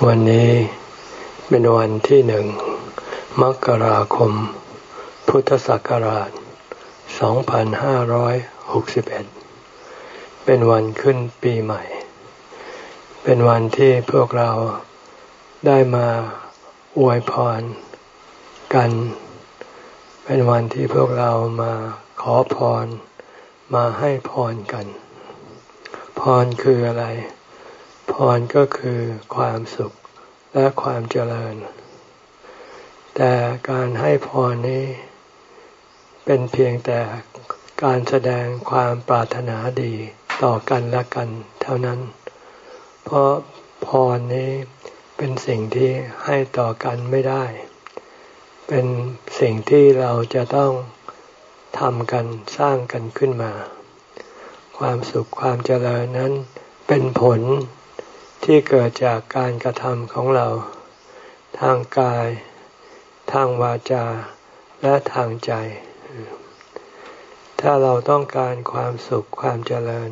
วันนี้เป็นวันที่หนึ่งมกราคม พุทธศักราช 2561 เป็นวันขึ้นปีใหม่ เป็นวันที่พวกเราได้มาอวยพรกัน เป็นวันที่พวกเรามาขอพร มาให้พรกัน พรคืออะไร พรก็คือความสุขและความเจริญ แต่การให้พรนี้ เป็นเพียงแต่การแสดงความปรารถนาดีต่อกันและกันเท่านั้น เพราะพรนี้เป็นสิ่งที่ให้ต่อกันไม่ได้ เป็นสิ่งที่เราจะต้องทำกันสร้างกันขึ้นมา ความสุขความเจริญนั้นเป็นผล ที่เกิดจากการกระทำของเรา ทางกาย ทางวาจา และทางใจ ถ้าเราต้องการความสุขความเจริญ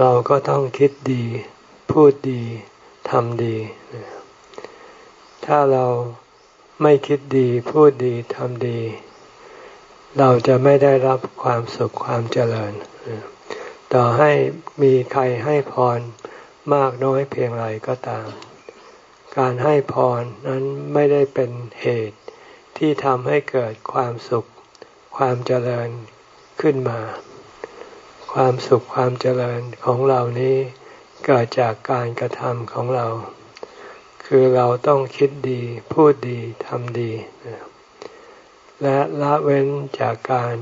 เราก็ต้องคิดดี พูดดี ทำดี ถ้าเราไม่คิดดีพูดดีทำดี เราจะไม่ได้รับความสุขความเจริญ ต่อให้มีใครให้พร มากน้อยเพียงไรก็ตาม การให้พรนั้นไม่ได้เป็นเหตุที่ทำให้เกิดความสุข ความเจริญขึ้นมา ความสุขความเจริญของเรานี้เกิดจากการกระทำของเรา คือเราต้องคิดดีพูดดีทำดี และละเว้นจากการ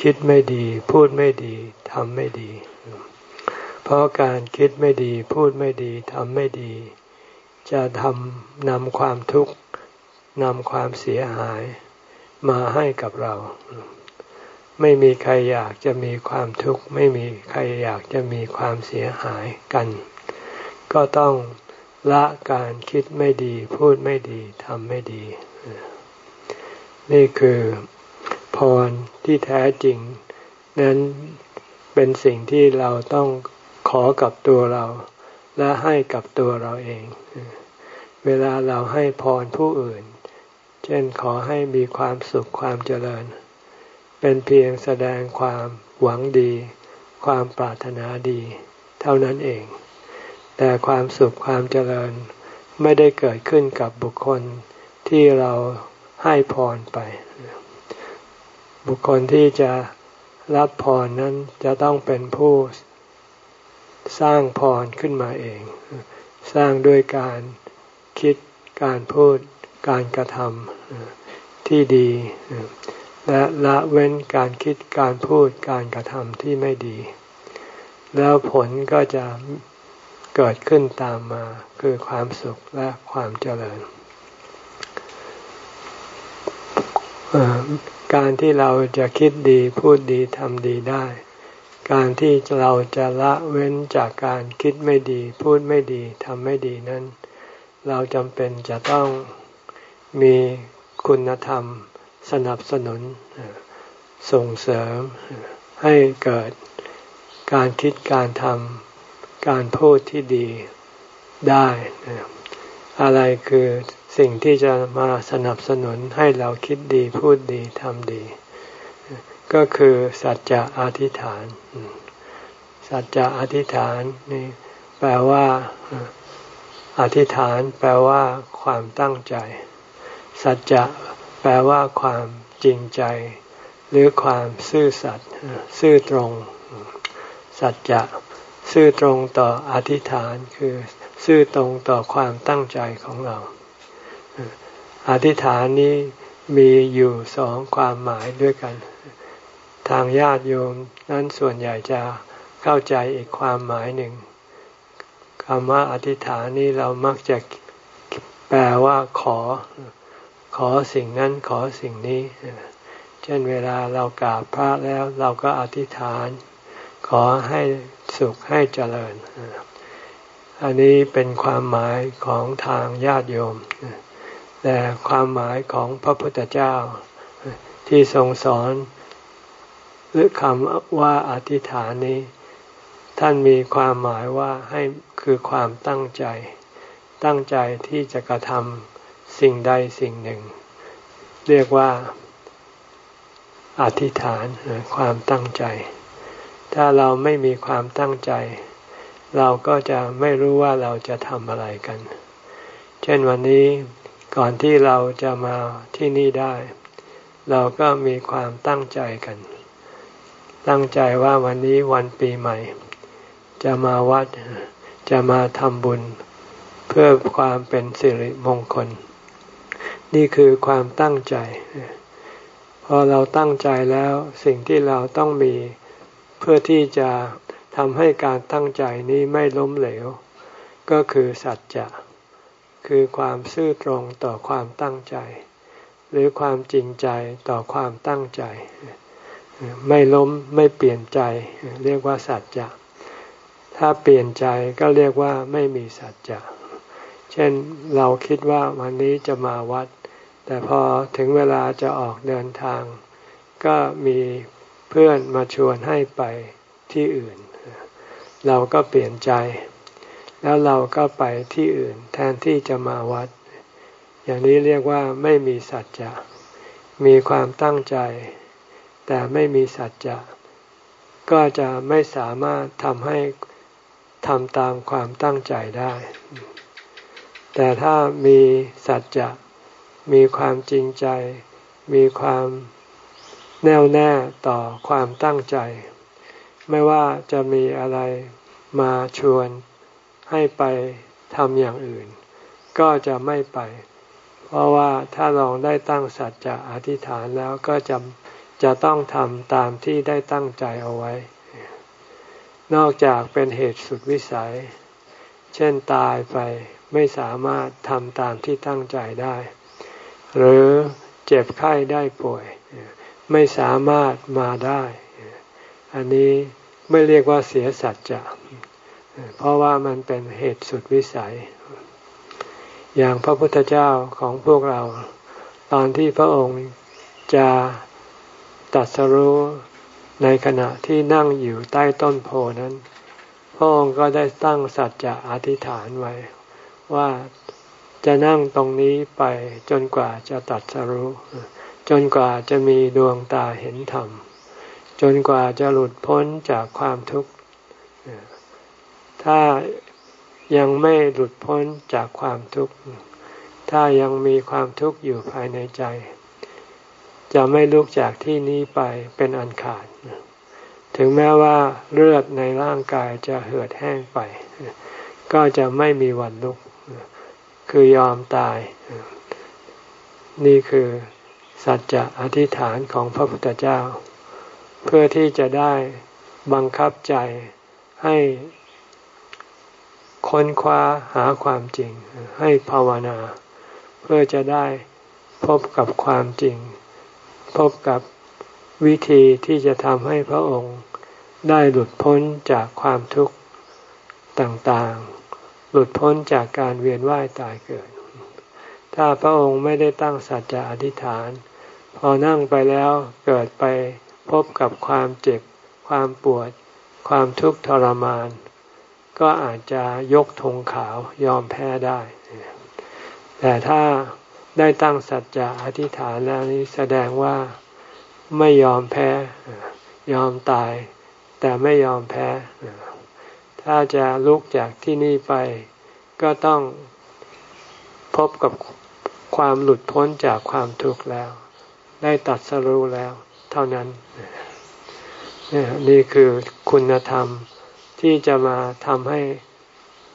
คิดไม่ดี พูดไม่ดีทำไม่ดี เพราะการคิดไม่ดีพูดไม่ดีทำไม่ดี จะทำนำความทุกข์นำความเสียหายมาให้กับเรา ไม่มีใครอยากจะมีความทุกข์ ไม่มีใครอยากจะมีความเสียหายกัน ก็ต้องละการคิดไม่ดี พูดไม่ดีทำไม่ดี นี่คือพรที่แท้จริง นั้นเป็นสิ่งที่เราต้อง ขอกับตัวเรา และให้กับตัวเราเอง เวลาเราให้พรผู้อื่น เช่นขอให้มีความสุขความเจริญ เป็นเพียงแสดงความหวังดี ความปรารถนาดี เท่านั้นเอง แต่ความสุขความเจริญไม่ได้เกิดขึ้นกับบุคคลที่เราให้พรไป บุคคลที่จะรับพรนั้นจะต้องเป็นผู้ สร้างพรขึ้นมาเอง สร้างด้วยการคิดการพูดการกระทำที่ดี และละเว้นการคิดการพูดการกระทำที่ไม่ดี แล้วผลก็จะเกิดขึ้นตามมาคือความสุขและความเจริญ การที่เราจะคิดดีพูดดีทำดีได้ การที่เราจะละเว้นจากการคิดไม่ดี พูดไม่ดีทำไม่ดีนั้น เราจำเป็นจะต้องมีคุณธรรม สนับสนุน ส่งเสริมให้เกิดการคิดการทำการพูดที่ดีได้ อะไรคือสิ่งที่จะมาสนับสนุนให้เราคิดดีพูดดีทำดี ก็คือสัจจะอธิษฐาน สัจจะอธิษฐานนี่แปลว่า อธิษฐาน แปลว่า ความตั้งใจ สัจจะแปลว่า ความจริงใจ หรือความซื่อสัตย์ซื่อตรง สัจจะซื่อตรงต่ออธิษฐานคือซื่อตรงต่อความตั้งใจของเรา อธิษฐานนี้มีอยู่สองความหมายด้วยกัน ทางญาติโยมนั้นส่วนใหญ่จะเข้าใจอีกความหมายหนึ่งคำว่าอธิษฐานนี้เรามักจะแปลว่าขอ ขอสิ่งนั้นขอสิ่งนี้ เช่นเวลาเรากราบพระแล้วเราก็อธิษฐาน ขอให้สุขให้เจริญ อันนี้เป็นความหมายของทางญาติโยม แต่ความหมายของพระพุทธเจ้าที่ทรงสอน หรือคำว่าอธิษฐานนี้ ท่านมีความหมายว่าให้คือความตั้งใจ ตั้งใจที่จะกระทำสิ่งใดสิ่งหนึ่ง เรียกว่า อธิษฐานความตั้งใจ ถ้าเราไม่มีความตั้งใจ เราก็จะไม่รู้ว่าเราจะทำอะไรกัน เช่นวันนี้ก่อนที่เราจะมาที่นี่ได้ เราก็มีความตั้งใจกัน ตั้งใจว่าวันนี้วันปีใหม่ จะมาวัดจะมาทำบุญ เพื่อความเป็นสิริมงคล นี่คือความตั้งใจ พอเราตั้งใจแล้วสิ่งที่เราต้องมีเพื่อที่จะทำให้การตั้งใจนี้ไม่ล้มเหลว ก็คือสัจจะคือความซื่อตรงต่อความตั้งใจ หรือความจริงใจต่อความตั้งใจ ไม่ล้มไม่เปลี่ยนใจ เรียกว่าสัจจะ ถ้าเปลี่ยนใจก็เรียกว่าไม่มีสัจจะ เช่นเราคิดว่าวันนี้จะมาวัด แต่พอถึงเวลาจะออกเดินทาง ก็มีเพื่อนมาชวนให้ไปที่อื่น เราก็เปลี่ยนใจ แล้วเราก็ไปที่อื่น แทนที่จะมาวัด อย่างนี้เรียกว่าไม่มีสัจจะ มีความตั้งใจ แต่ไม่มีสัจจะก็จะไม่สามารถทำให้ทำตามความตั้งใจได้ แต่ถ้ามีสัจจะมีความจริงใจ มีความแน่วแน่ต่อความตั้งใจ ไม่ว่าจะมีอะไรมาชวนให้ไปทำอย่างอื่น ก็จะไม่ไป เพราะว่าถ้าลองได้ตั้งสัจจะอธิษฐานแล้วก็จะ จะต้องทำตามที่ได้ตั้งใจเอาไว้ นอกจากเป็นเหตุสุดวิสัย เช่นตายไปไม่สามารถทำตามที่ตั้งใจได้ หรือเจ็บไข้ได้ป่วย ไม่สามารถมาได้ อันนี้ไม่เรียกว่าเสียสัจจะเพราะว่ามันเป็นเหตุสุดวิสัย อย่างพระพุทธเจ้าของพวกเรา ตอนที่พระองค์จะ ตัดสรู้ในขณะที่นั่งอยู่ใต้ต้นโพนั้น พระองค์ก็ได้ตั้งสัจจะอธิษฐานไว้ ว่าจะนั่งตรงนี้ไปจนกว่าจะตัดสรู้ จนกว่าจะมีดวงตาเห็นธรรม จนกว่าจะหลุดพ้นจากความทุกข์ ถ้ายังไม่หลุดพ้นจากความทุกข์ ถ้ายังมีความทุกข์อยู่ภายในใจ จะไม่ลุกจากที่นี้ไปเป็นอันขาด ถึงแม้ว่าเลือดในร่างกายจะเหือดแห้งไป ก็จะไม่มีวันลุก คือยอมตาย นี่คือสัจจะอธิษฐานของพระพุทธเจ้า เพื่อที่จะได้บังคับใจให้ค้นคว้าหาความจริงให้ภาวนา เพื่อจะได้พบกับความจริง พบกับวิธีที่จะทำให้พระองค์ได้หลุดพ้นจากความทุกข์ต่างๆ หลุดพ้นจากการเวียนว่ายตายเกิด ถ้าพระองค์ไม่ได้ตั้งสัจจะอธิษฐาน พอนั่งไปแล้วเกิดไปพบกับความเจ็บ ความปวด ความทุกข์ทรมาน ก็อาจจะยกธงขาวยอมแพ้ได้ แต่ถ้า ได้ตั้งสัจจะอธิษฐานแล้วนี้แสดงว่าไม่ยอมแพ้ ยอมตาย แต่ไม่ยอมแพ้ ถ้าจะลุกจากที่นี่ไป ก็ต้องพบกับความหลุดพ้นจากความทุกข์แล้ว ได้ตัดสรู้แล้ว เท่านั้น นี่คือคุณธรรมที่จะมาทำให้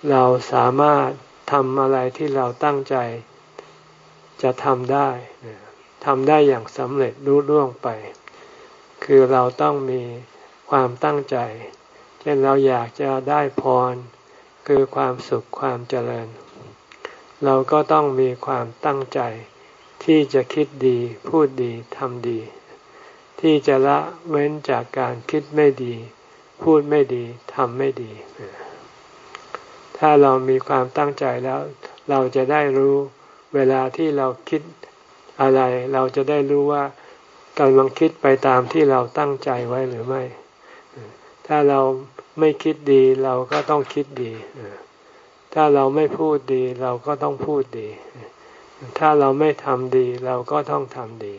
เราสามารถทำอะไรที่เราตั้งใจ จะทำได้ทำได้อย่างสำเร็จรู้ล่วงไป คือเราต้องมีความตั้งใจ เช่นเราอยากจะได้พร คือความสุขความเจริญ เราก็ต้องมีความตั้งใจ ที่จะคิดดีพูดดีทำดี ที่จะละเว้นจากการคิดไม่ดี พูดไม่ดีทำไม่ดี ถ้าเรามีความตั้งใจแล้ว เราจะได้รู้ เวลาที่เราคิดอะไร เราจะได้รู้ว่ากำลังคิดไปตามที่เราตั้งใจไว้หรือไม่ ถ้าเราไม่คิดดีเราก็ต้องคิดดี ถ้าเราไม่พูดดี เราก็ต้องพูดดี ถ้าเราไม่ทำดี เราก็ต้องทำดี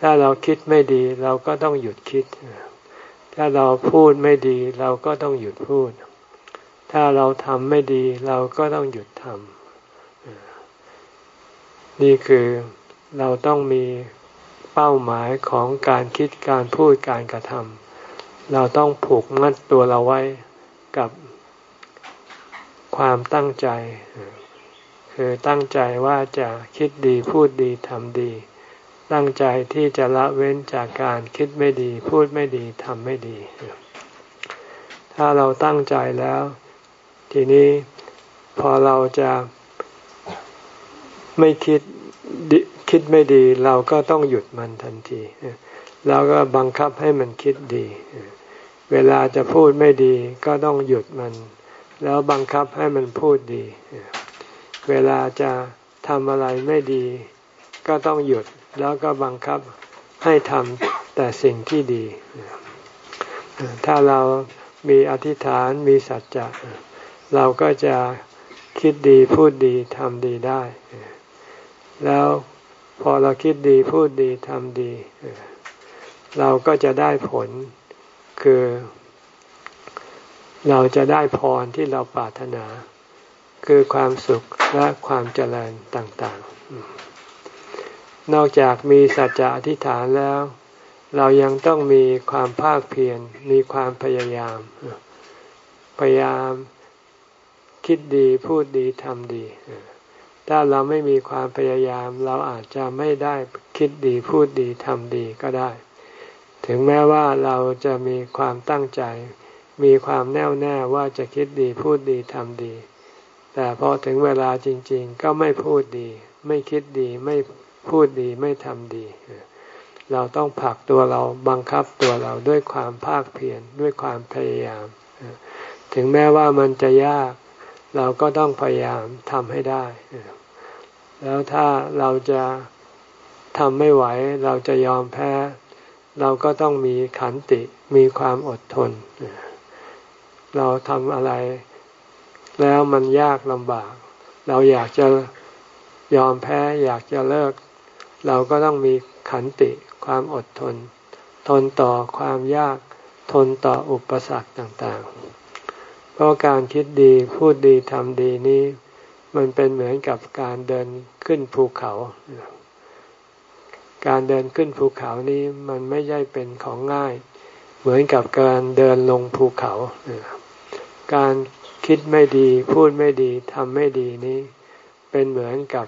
ถ้าเราคิดไม่ดี เราก็ต้องหยุดคิด ถ้าเราพูดไม่ดี เราก็ต้องหยุดพูด ถ้าเราทำไม่ดี เราก็ต้องหยุดทำ นี่คือเราต้องมีเป้าหมายของการคิดการพูดการกระทำเราต้องผูกมัดตัวเราไว้กับความตั้งใจ คือตั้งใจว่าจะคิดดีพูดดีทำดี ตั้งใจที่จะละเว้นจากการคิดไม่ดี พูดไม่ดีทำไม่ดี ถ้าเราตั้งใจแล้ว ทีนี้พอเราจะ ไม่คิดคิดไม่ดี เราก็ต้องหยุดมันทันทีเราก็บังคับให้มันคิดดี เวลาจะพูดไม่ดีก็ต้องหยุดมัน แล้วบังคับให้มันพูดดี เวลาจะทำอะไรไม่ดี ก็ต้องหยุดแล้วก็บังคับให้ทำแต่สิ่งที่ดี ถ้าเรามีอธิษฐานมีสัจจะเราก็จะคิดดีพูดดีทำดีได้ แล้วพอเราคิดดีพูดดีทำดี เราก็จะได้ผลคือ เราจะได้พรที่เราปรารถนา คือความสุขและความเจริญต่างๆ นอกจากมีสัจจะอธิษฐานแล้ว เรายังต้องมีความภาคเพียรมีความพยายาม พยายามคิดดีพูดดีทำดี ถ้าเราไม่มีความพยายาม เราอาจจะไม่ได้คิดดีพูดดีทำดีก็ได้ ถึงแม้ว่าเราจะมีความตั้งใจ มีความแน่วแน่ว่าจะคิดดีพูดดีทำดี แต่พอถึงเวลาจริง ๆ ก็ไม่พูดดี ไม่คิดดีไม่พูดดีไม่ทำดี เราต้องผลักตัวเราบังคับตัวเราด้วยความภาคเพียรด้วยความพยายาม ถึงแม้ว่ามันจะยาก เราก็ต้องพยายามทำให้ได้ แล้วถ้าเราจะทำไม่ไหว เราจะยอมแพ้ เราก็ต้องมีขันติมีความอดทน เราทำอะไร แล้วมันยากลำบาก เราอยากจะยอมแพ้ อยากจะเลิก เราก็ต้องมีขันติความอดทน ทนต่อความยากทนต่ออุปสรรคต่างๆ เพราะการคิดดีพูดดีทำดีนี้ มันเป็นเหมือนกับการเดินขึ้นภูเขา การเดินขึ้นภูเขานี้มันไม่ใช่เป็นของง่าย เหมือนกับการเดินลงภูเขา การคิดไม่ดี พูดไม่ดีทำไม่ดีนี้ เป็นเหมือนกับ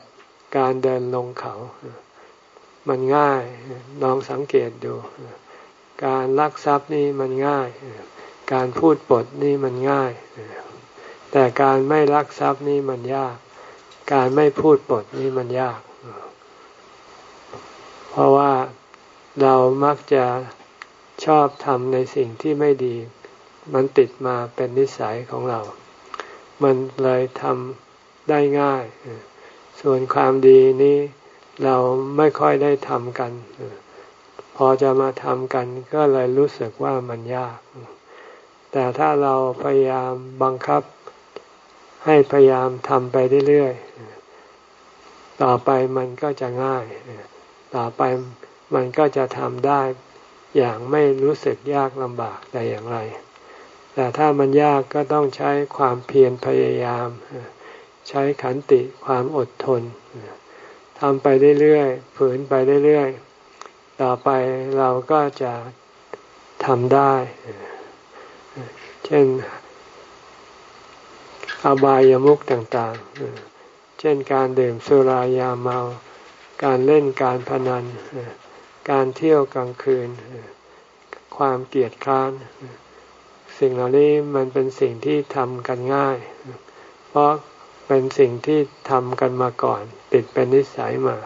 การเดินลงเขา มันง่ายลองสังเกตดู การลักทรัพย์นี่มันง่าย การพูดปดนี่มันง่าย แต่การไม่รักทรัพย์นี่มันยาก การไม่พูดปดนี่มันยาก เพราะว่าเรามักจะชอบทำในสิ่งที่ไม่ดี มันติดมาเป็นนิสัยของเรา มันเลยทำได้ง่าย ส่วนความดีนี้เราไม่ค่อยได้ทำกัน พอจะมาทำกันก็เลยรู้สึกว่ามันยาก แต่ถ้าเราพยายามบังคับ ให้พยายามทำไปเรื่อยๆ ต่อไปมันก็จะง่าย ต่อไปมันก็จะทำได้อย่างไม่รู้สึกยากลำบากแต่อย่างไร แต่ถ้ามันยากก็ต้องใช้ความเพียรพยายาม ใช้ขันติความอดทนทำไปเรื่อยๆ ฝืนไปเรื่อยๆ ต่อไปเราก็จะทำได้ เช่น อบายามุขต่างๆ เช่นการดื่มสุรายาเมา การเล่นการพนัน การเที่ยวกลางคืน ความเกียดค้าน สิ่งเหล่านี้มันเป็นสิ่งที่ทำกันง่าย เพราะเป็นสิ่งที่ทำกันมาก่อน ติดเป็นนิสัยมา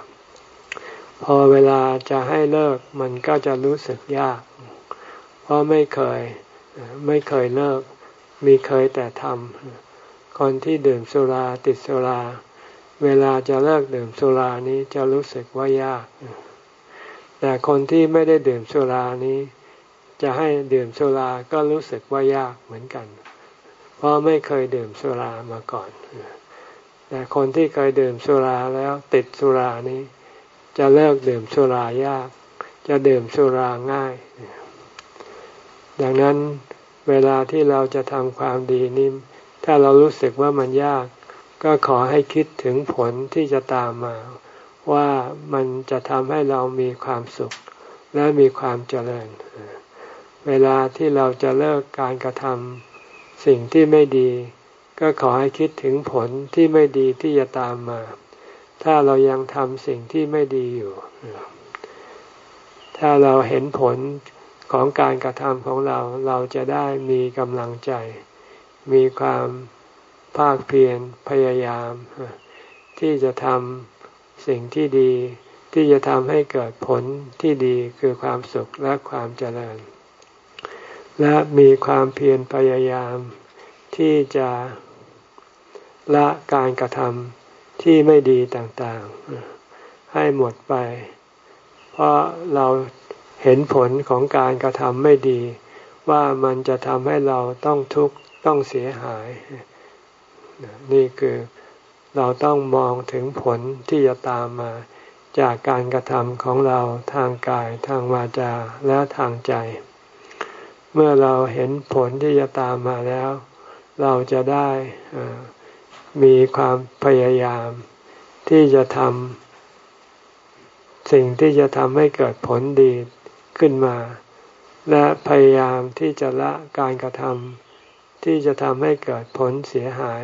พอเวลาจะให้เลิกมันก็จะรู้สึกยาก เพราะไม่เคย ไม่เคยเลิก มีเคยแต่ทำคนที่ดื่มสุราติดสุรา เวลาจะเลิกดื่มสุรานี้จะรู้สึกว่ายาก แต่คนที่ไม่ได้ดื่มสุรานี้ จะให้ดื่มสุราก็รู้สึกว่ายากเหมือนกัน เพราะไม่เคยดื่มสุรามาก่อน แต่คนที่เคยดื่มสุราแล้วติดสุรานี้ จะเลิกดื่มสุรายาก จะดื่มสุราง่าย ดังนั้นเวลาที่เราจะทำความดีนี้ถ้าเรารู้สึกว่ามันยาก ก็ขอให้คิดถึงผลที่จะตามมา ว่ามันจะทำให้เรามีความสุขและมีความเจริญ เวลาที่เราจะเลิกการกระทำสิ่งที่ไม่ดี ก็ขอให้คิดถึงผลที่ไม่ดีที่จะตามมา ถ้าเรายังทำสิ่งที่ไม่ดีอยู่ ถ้าเราเห็นผล ของการกระทำของเราเราจะได้มีกำลังใจ มีความภาคเพียรพยายาม ที่จะทำสิ่งที่ดี ที่จะทำให้เกิดผลที่ดีคือความสุขและความเจริญ และมีความเพียรพยายาม ที่จะละการกระทำที่ไม่ดีต่างๆ ให้หมดไป เพราะเรา เห็นผลของการกระทำไม่ดี ว่ามันจะทำให้เราต้องทุกข์ต้องเสียหาย นี่คือเราต้องมองถึงผลที่จะตามมา จากการกระทำของเราทางกายทางวาจาและทางใจ เมื่อเราเห็นผลที่จะตามมาแล้ว เราจะได้มีความพยายามที่จะทำสิ่งที่จะทำให้เกิดผลดี ขึ้นมา และพยายามที่จะละการกระทำที่จะทำให้เกิดผลเสียหาย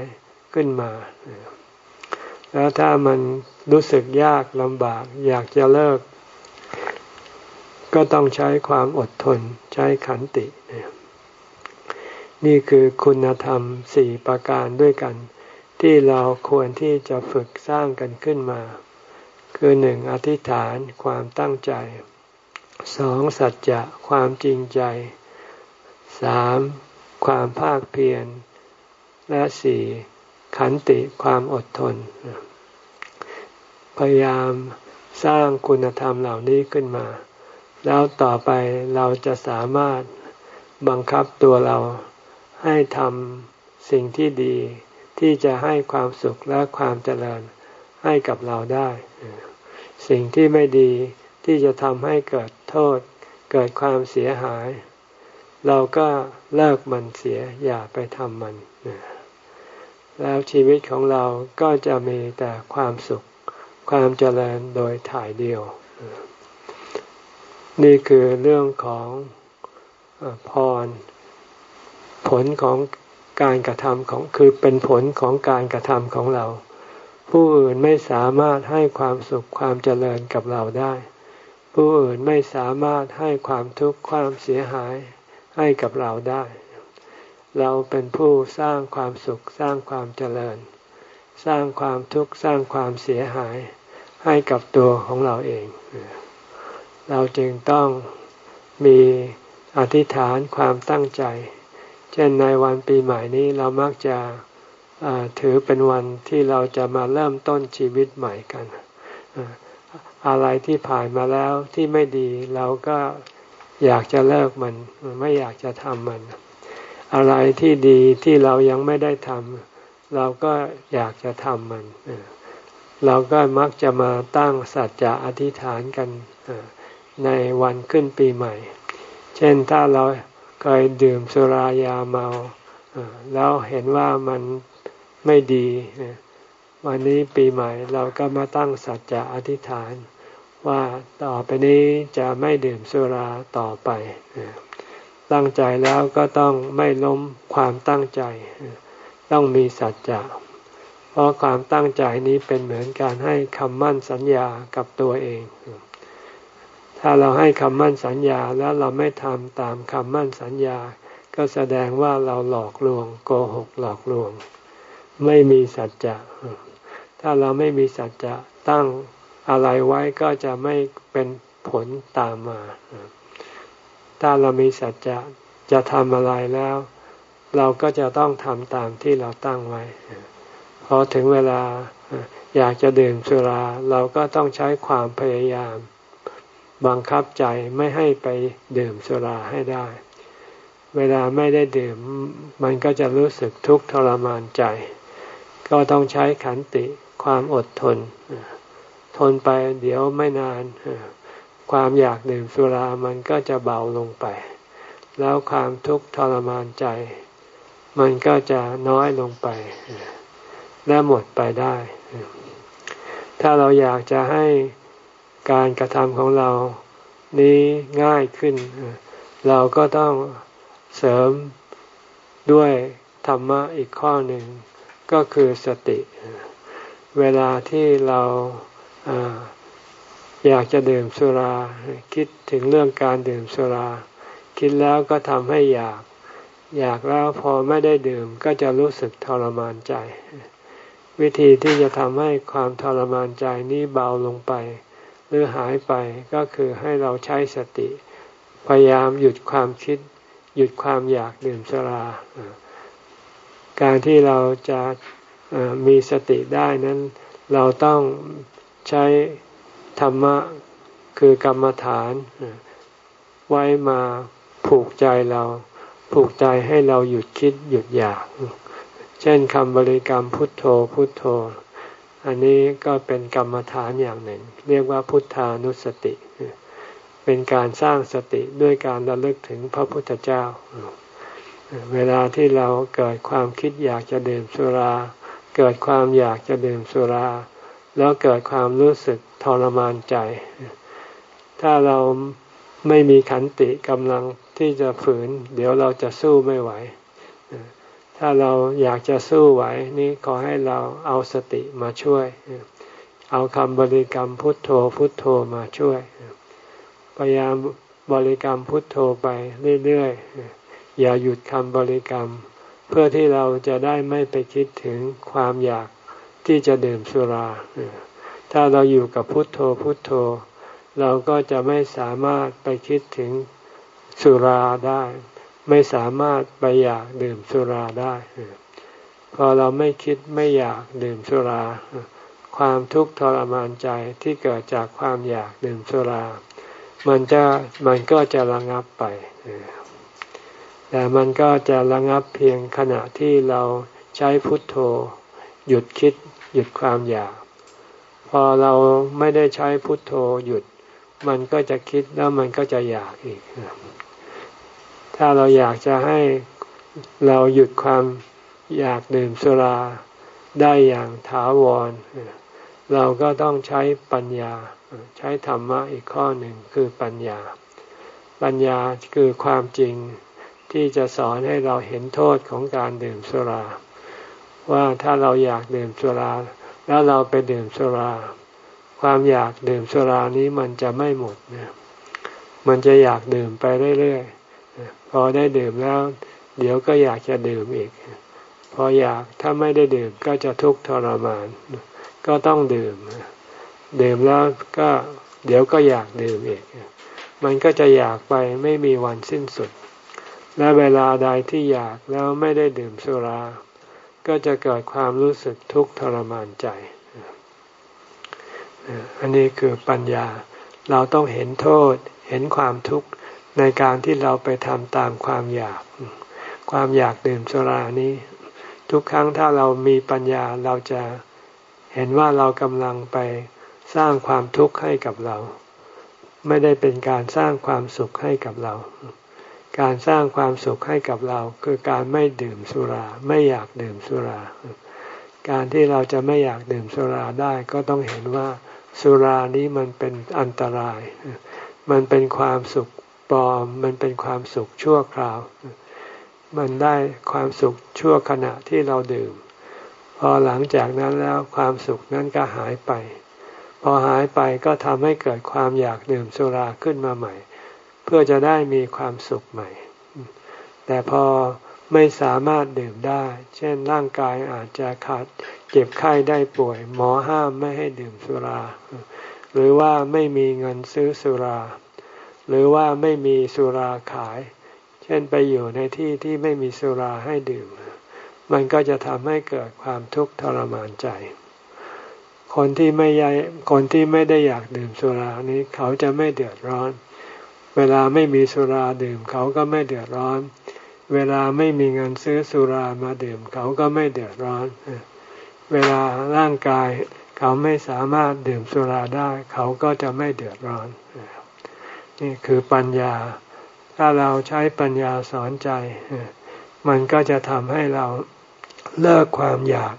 ขึ้นมา แล้วถ้ามันรู้สึกยากลำบากอยากจะเลิก ก็ต้องใช้ความอดทนใช้ขันติ นี่คือคุณธรรมสี่ประการด้วยกัน ที่เราควรที่จะฝึกสร้างกันขึ้นมา คือหนึ่งอธิษฐานความตั้งใจ สองสัจจะความจริงใจสามความภาคเพียร และสี่ขันติความอดทน พยายามสร้างคุณธรรมเหล่านี้ขึ้นมา แล้วต่อไปเราจะสามารถบังคับตัวเราให้ทำสิ่งที่ดี ที่จะให้ความสุขและความเจริญให้กับเราได้ สิ่งที่ไม่ดี ที่จะทำให้เกิดโทษ เกิดความเสียหาย เราก็เลิกมันเสียอย่าไปทำมัน แล้วชีวิตของเราก็จะมีแต่ความสุข ความเจริญโดยถ่ายเดียว นี่คือเรื่องของพร ผลของการกระทำของคือเป็นผลของการกระทำของเรา ผู้อื่นไม่สามารถให้ความสุขความเจริญกับเราได้ ผู้อื่นไม่สามารถให้ความทุกข์ความเสียหายให้กับเราได้ เราเป็นผู้สร้างความสุขสร้างความเจริญ สร้างความทุกข์สร้างความเสียหายให้กับตัวของเราเอง เราจึงต้องมีอธิษฐานความตั้งใจ เช่นในวันปีใหม่นี้เรามักจะถือเป็นวันที่เราจะมาเริ่มต้นชีวิตใหม่กัน อะไรที่ผ่านมาแล้วที่ไม่ดีเราก็อยากจะเลิกมัน ไม่อยากจะทำมัน อะไรที่ดีที่เรายังไม่ได้ทำเราก็อยากจะทำมัน เราก็มักจะมาตั้งสัจจะอธิษฐานกันในวันขึ้นปีใหม่ เช่นถ้าเราเคยดื่มสุรายาเมาแล้วเห็นว่ามันไม่ดี วันนี้ปีใหม่เราก็มาตั้งสัจจะอธิษฐาน ว่าต่อไปนี้จะไม่ดื่มสุราต่อไป ตั้งใจแล้วก็ต้องไม่ล้มความตั้งใจ ต้องมีสัจจะเพราะความตั้งใจนี้เป็นเหมือนการให้คำมั่นสัญญากับตัวเอง ถ้าเราให้คำมั่นสัญญาแล้วเราไม่ทำตามคำมั่นสัญญา ก็แสดงว่าเราหลอกลวงโกหกหลอกลวง ไม่มีสัจจะ ถ้าเราไม่มีสัจจะตั้งอะไรไว้ก็จะไม่เป็นผลตามมา ถ้าเรามีสัจจะจะทำอะไรแล้ว เราก็จะต้องทำตามที่เราตั้งไว้ พอถึงเวลาอยากจะดื่มสุรา เราก็ต้องใช้ความพยายาม บังคับใจไม่ให้ไปดื่มสุราให้ได้ เวลาไม่ได้ดื่ม มันก็จะรู้สึกทุกข์ทรมานใจ ก็ต้องใช้ขันติ ความอดทน ทนไปเดี๋ยวไม่นาน ความอยากดื่มสุรามันก็จะเบาลงไป แล้วความทุกข์ทรมานใจ มันก็จะน้อยลงไป และหมดไปได้ ถ้าเราอยากจะให้การกระทำของเรานี้ง่ายขึ้น เราก็ต้องเสริมด้วยธรรมะอีกข้อหนึ่งก็คือสติ เวลาที่เราอยากจะดื่มสุรา คิดถึงเรื่องการดื่มสุรา คิดแล้วก็ทำให้อยาก อยากแล้วพอไม่ได้ดื่มก็จะรู้สึกทรมานใจ วิธีที่จะทำให้ความทรมานใจนี้เบาลงไป หรือหายไปก็คือให้เราใช้สติ พยายามหยุดความคิด หยุดความอยากดื่มสุรา การที่เราจะ มีสติได้นั้น เราต้องใช้ธรรมะคือกรรมฐาน ไว้มาผูกใจเรา ผูกใจให้เราหยุดคิดหยุดอยาก เช่นคำบริกรรมพุทโธพุทโธ อันนี้ก็เป็นกรรมฐานอย่างหนึ่ง เรียกว่าพุทธานุสติ เป็นการสร้างสติด้วยการระลึกถึงพระพุทธเจ้า เวลาที่เราเกิดความคิดอยากจะดื่มสุรา เกิดความอยากจะดื่มสุรา แล้วเกิดความรู้สึกทรมานใจ ถ้าเราไม่มีขันติกำลังที่จะฝืน เดี๋ยวเราจะสู้ไม่ไหว ถ้าเราอยากจะสู้ไหวนี่ขอให้เราเอาสติมาช่วย เอาคำบริกรรมพุทโธพุทโธมาช่วย พยายามบริกรรมพุทโธไปเรื่อยๆ อย่าหยุดคำบริกรรม เพื่อที่เราจะได้ไม่ไปคิดถึงความอยากที่จะดื่มสุรา ถ้าเราอยู่กับพุทโธพุทโธ เราก็จะไม่สามารถไปคิดถึงสุราได้ ไม่สามารถไปอยากดื่มสุราได้ พอเราไม่คิดไม่อยากดื่มสุรา ความทุกข์ทรมานใจที่เกิดจากความอยากดื่มสุรา มันจะมันก็จะระงับไป แต่มันก็จะระงับเพียงขณะที่เราใช้พุทโธ หยุดคิดหยุดความอยาก พอเราไม่ได้ใช้พุทโธหยุด มันก็จะคิดแล้วมันก็จะอยากอีก ถ้าเราอยากจะให้เราหยุดความอยากดื่มสุราได้อย่างถาวร เราก็ต้องใช้ปัญญา ใช้ธรรมะอีกข้อหนึ่งคือปัญญา ปัญญาคือความจริง ที่จะสอนให้เราเห็นโทษของการดื่มสุรา ว่าถ้าเราอยากดื่มสุรา แล้วเราไปดื่มสุรา ความอยากดื่มสุรานี้มันจะไม่หมดนะมันจะอยากดื่มไปเรื่อยๆพอได้ดื่มแล้ว เดี๋ยวก็อยากจะดื่มอีก พออยากถ้าไม่ได้ดื่มก็จะทุกข์ทรมาน ก็ต้องดื่ม ดื่มแล้วก็เดี๋ยวก็อยากดื่มอีก มันก็จะอยากไปไม่มีวันสิ้นสุด และเวลาใดที่อยากแล้วไม่ได้ดื่มสุรา ก็จะเกิดความรู้สึกทุกข์ทรมานใจ อันนี้คือปัญญา เราต้องเห็นโทษ เห็นความทุกข์ในการที่เราไปทำตามความอยาก ความอยากดื่มสุรานี้ ทุกครั้งถ้าเรามีปัญญาเราจะเห็นว่าเรากำลังไปสร้างความทุกข์ให้กับเรา ไม่ได้เป็นการสร้างความสุขให้กับเรา การสร้างความสุขให้กับเราคือการไม่ดื่มสุรา ไม่อยากดื่มสุรา การที่เราจะไม่อยากดื่มสุราได้ก็ต้องเห็นว่าสุรานี้มันเป็นอันตราย มันเป็นความสุขปลอม มันเป็นความสุขชั่วคราว มันได้ความสุขชั่วขณะที่เราดื่ม พอหลังจากนั้นแล้วความสุขนั้นก็หายไป พอหายไปก็ทำให้เกิดความอยากดื่มสุราขึ้นมาใหม่ เพื่อจะได้มีความสุขใหม่ แต่พอไม่สามารถดื่มได้ เช่นร่างกายอาจจะขาดเจ็บไข้ได้ป่วย หมอห้ามไม่ให้ดื่มสุรา หรือว่าไม่มีเงินซื้อสุรา หรือว่าไม่มีสุราขาย เช่นไปอยู่ในที่ที่ไม่มีสุราให้ดื่ม มันก็จะทำให้เกิดความทุกข์ทรมานใจ คนที่ไม่ยคนที่ไม่ได้อยากดื่มสุรานี้เขาจะไม่เดือดร้อน เวลาไม่มีสุราดื่มเขาก็ไม่เดือดร้อน เวลาไม่มีเงินซื้อสุรามาดื่มเขาก็ไม่เดือดร้อน เวลาร่างกายเขาไม่สามารถดื่มสุราได้ เขาก็จะไม่เดือดร้อน นี่คือปัญญา ถ้าเราใช้ปัญญาสอนใจ มันก็จะทำให้เราเลิกความอยาก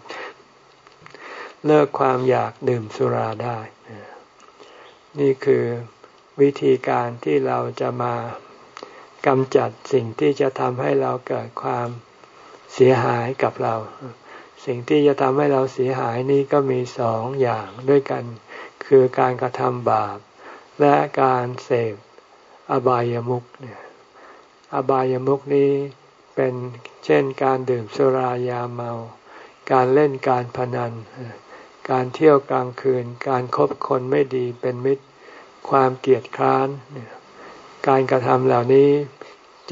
เลิกความอยากดื่มสุราได้ นี่คือ วิธีการที่เราจะมากำจัดสิ่งที่จะทำให้เราเกิดความเสียหายกับเรา สิ่งที่จะทำให้เราเสียหายนี้ก็มีสองอย่างด้วยกัน คือการกระทำบาป และการเสพอบายามุกเนี่ยอบายามุกนี้เป็นเช่นการดื่มสุรายาเมา การเล่นการพนัน การเที่ยวกลางคืน การครบคนไม่ดีเป็นมิตร ความเกียดคร้าน การกระทำเหล่านี้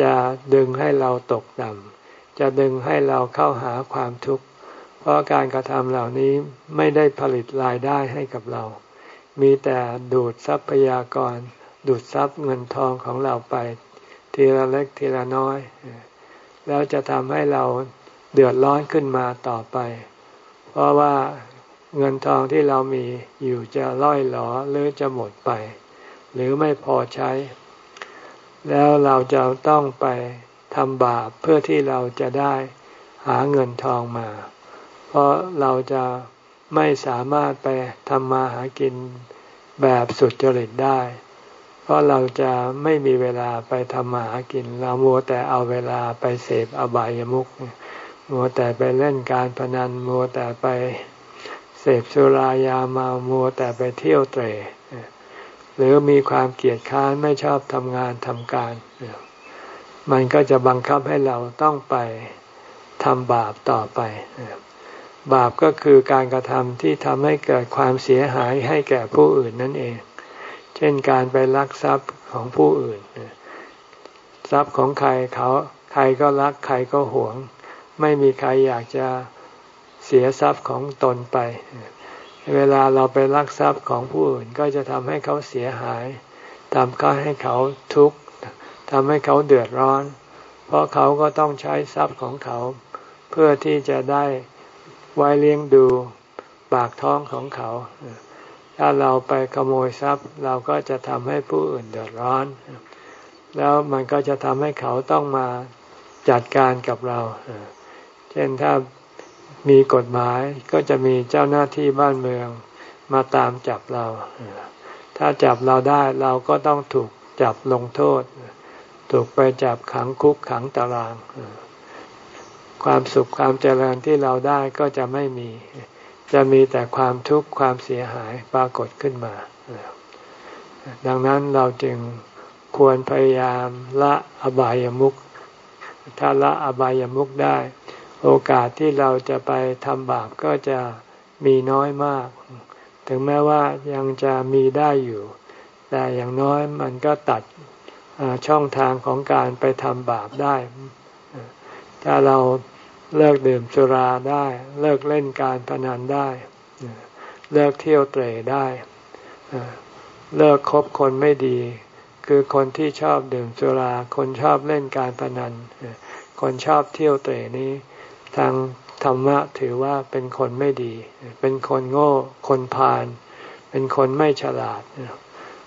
จะดึงให้เราตกต่ำจะดึงให้เราเข้าหาความทุกข์ เพราะการกระทำเหล่านี้ไม่ได้ผลิตรายได้ให้กับเรา มีแต่ดูดทรัพยากร ดูดทรัพย์เงินทองของเราไป ทีละเล็กทีละน้อย แล้วจะทำให้เราเดือดร้อนขึ้นมาต่อไป เพราะว่า เงินทองที่เรามีอยู่จะล่อยหลอหรือจะหมดไป หรือไม่พอใช้ แล้วเราจะต้องไปทำบาปเพื่อที่เราจะได้หาเงินทองมา เพราะเราจะไม่สามารถไปทำมาหากินแบบสุดจริตได้ เพราะเราจะไม่มีเวลาไปทำมาหากิน เรามัวแต่เอาเวลาไปเสพอบายามุขมัวแต่ไปเล่นการพนันมัวแต่ไป พสุรายามามัวแต่ไปเที่ยวเตะหรือมีความเกียดค้านไม่ชอบทำงานทำการ มันก็จะบังคับให้เราต้องไปทำบาปต่อไป บาปก็คือการกระทำที่ทำให้เกิดความเสียหายให้แก่ผู้อื่นนั่นเอง เช่นการไปลักทรัพย์ของผู้อื่น ทรัพย์ของใครเขาใครก็รักใครก็หวง ไม่มีใครอยากจะ เสียทรัพย์ของตนไป เวลาเราไปลักทรัพย์ของผู้อื่นก็จะทำให้เขาเสียหายทำให้เขาทุกข์ทำให้เขาเดือดร้อน เพราะเขาก็ต้องใช้ทรัพย์ของเขา เพื่อที่จะได้ไว้เลี้ยงดูปากท้องของเขา ถ้าเราไปขโมยทรัพย์ เราก็จะทำให้ผู้อื่นเดือดร้อน แล้วมันก็จะทำให้เขาต้องมาจัดการกับเรา เช่นถ้า มีกฎหมายก็จะมีเจ้าหน้าที่บ้านเมืองมาตามจับเรา ถ้าจับเราได้เราก็ต้องถูกจับลงโทษ ถูกไปจับขังคุกขังตาราง ความสุขความเจริญที่เราได้ก็จะไม่มี จะมีแต่ความทุกข์ความเสียหายปรากฏขึ้นมา ดังนั้นเราจึงควรพยายามละอบายามุขถ้าละอบายามุขได้ โอกาสที่เราจะไปทำบาปก็จะมีน้อยมาก ถึงแม้ว่ายังจะมีได้อยู่ แต่อย่างน้อยมันก็ตัดช่องทางของการไปทำบาปได้ ถ้าเราเลิกดื่มสุราได้ เลิกเล่นการพนันได้ เลิกเที่ยวเตร่ได้ เลิกคบคนไม่ดี คือคนที่ชอบดื่มสุรา คนชอบเล่นการพนัน คนชอบเที่ยวเตร่นี้ ทางธรรมะถือว่าเป็นคนไม่ดี เป็นคนโง่ คนพาล เป็นคนไม่ฉลาด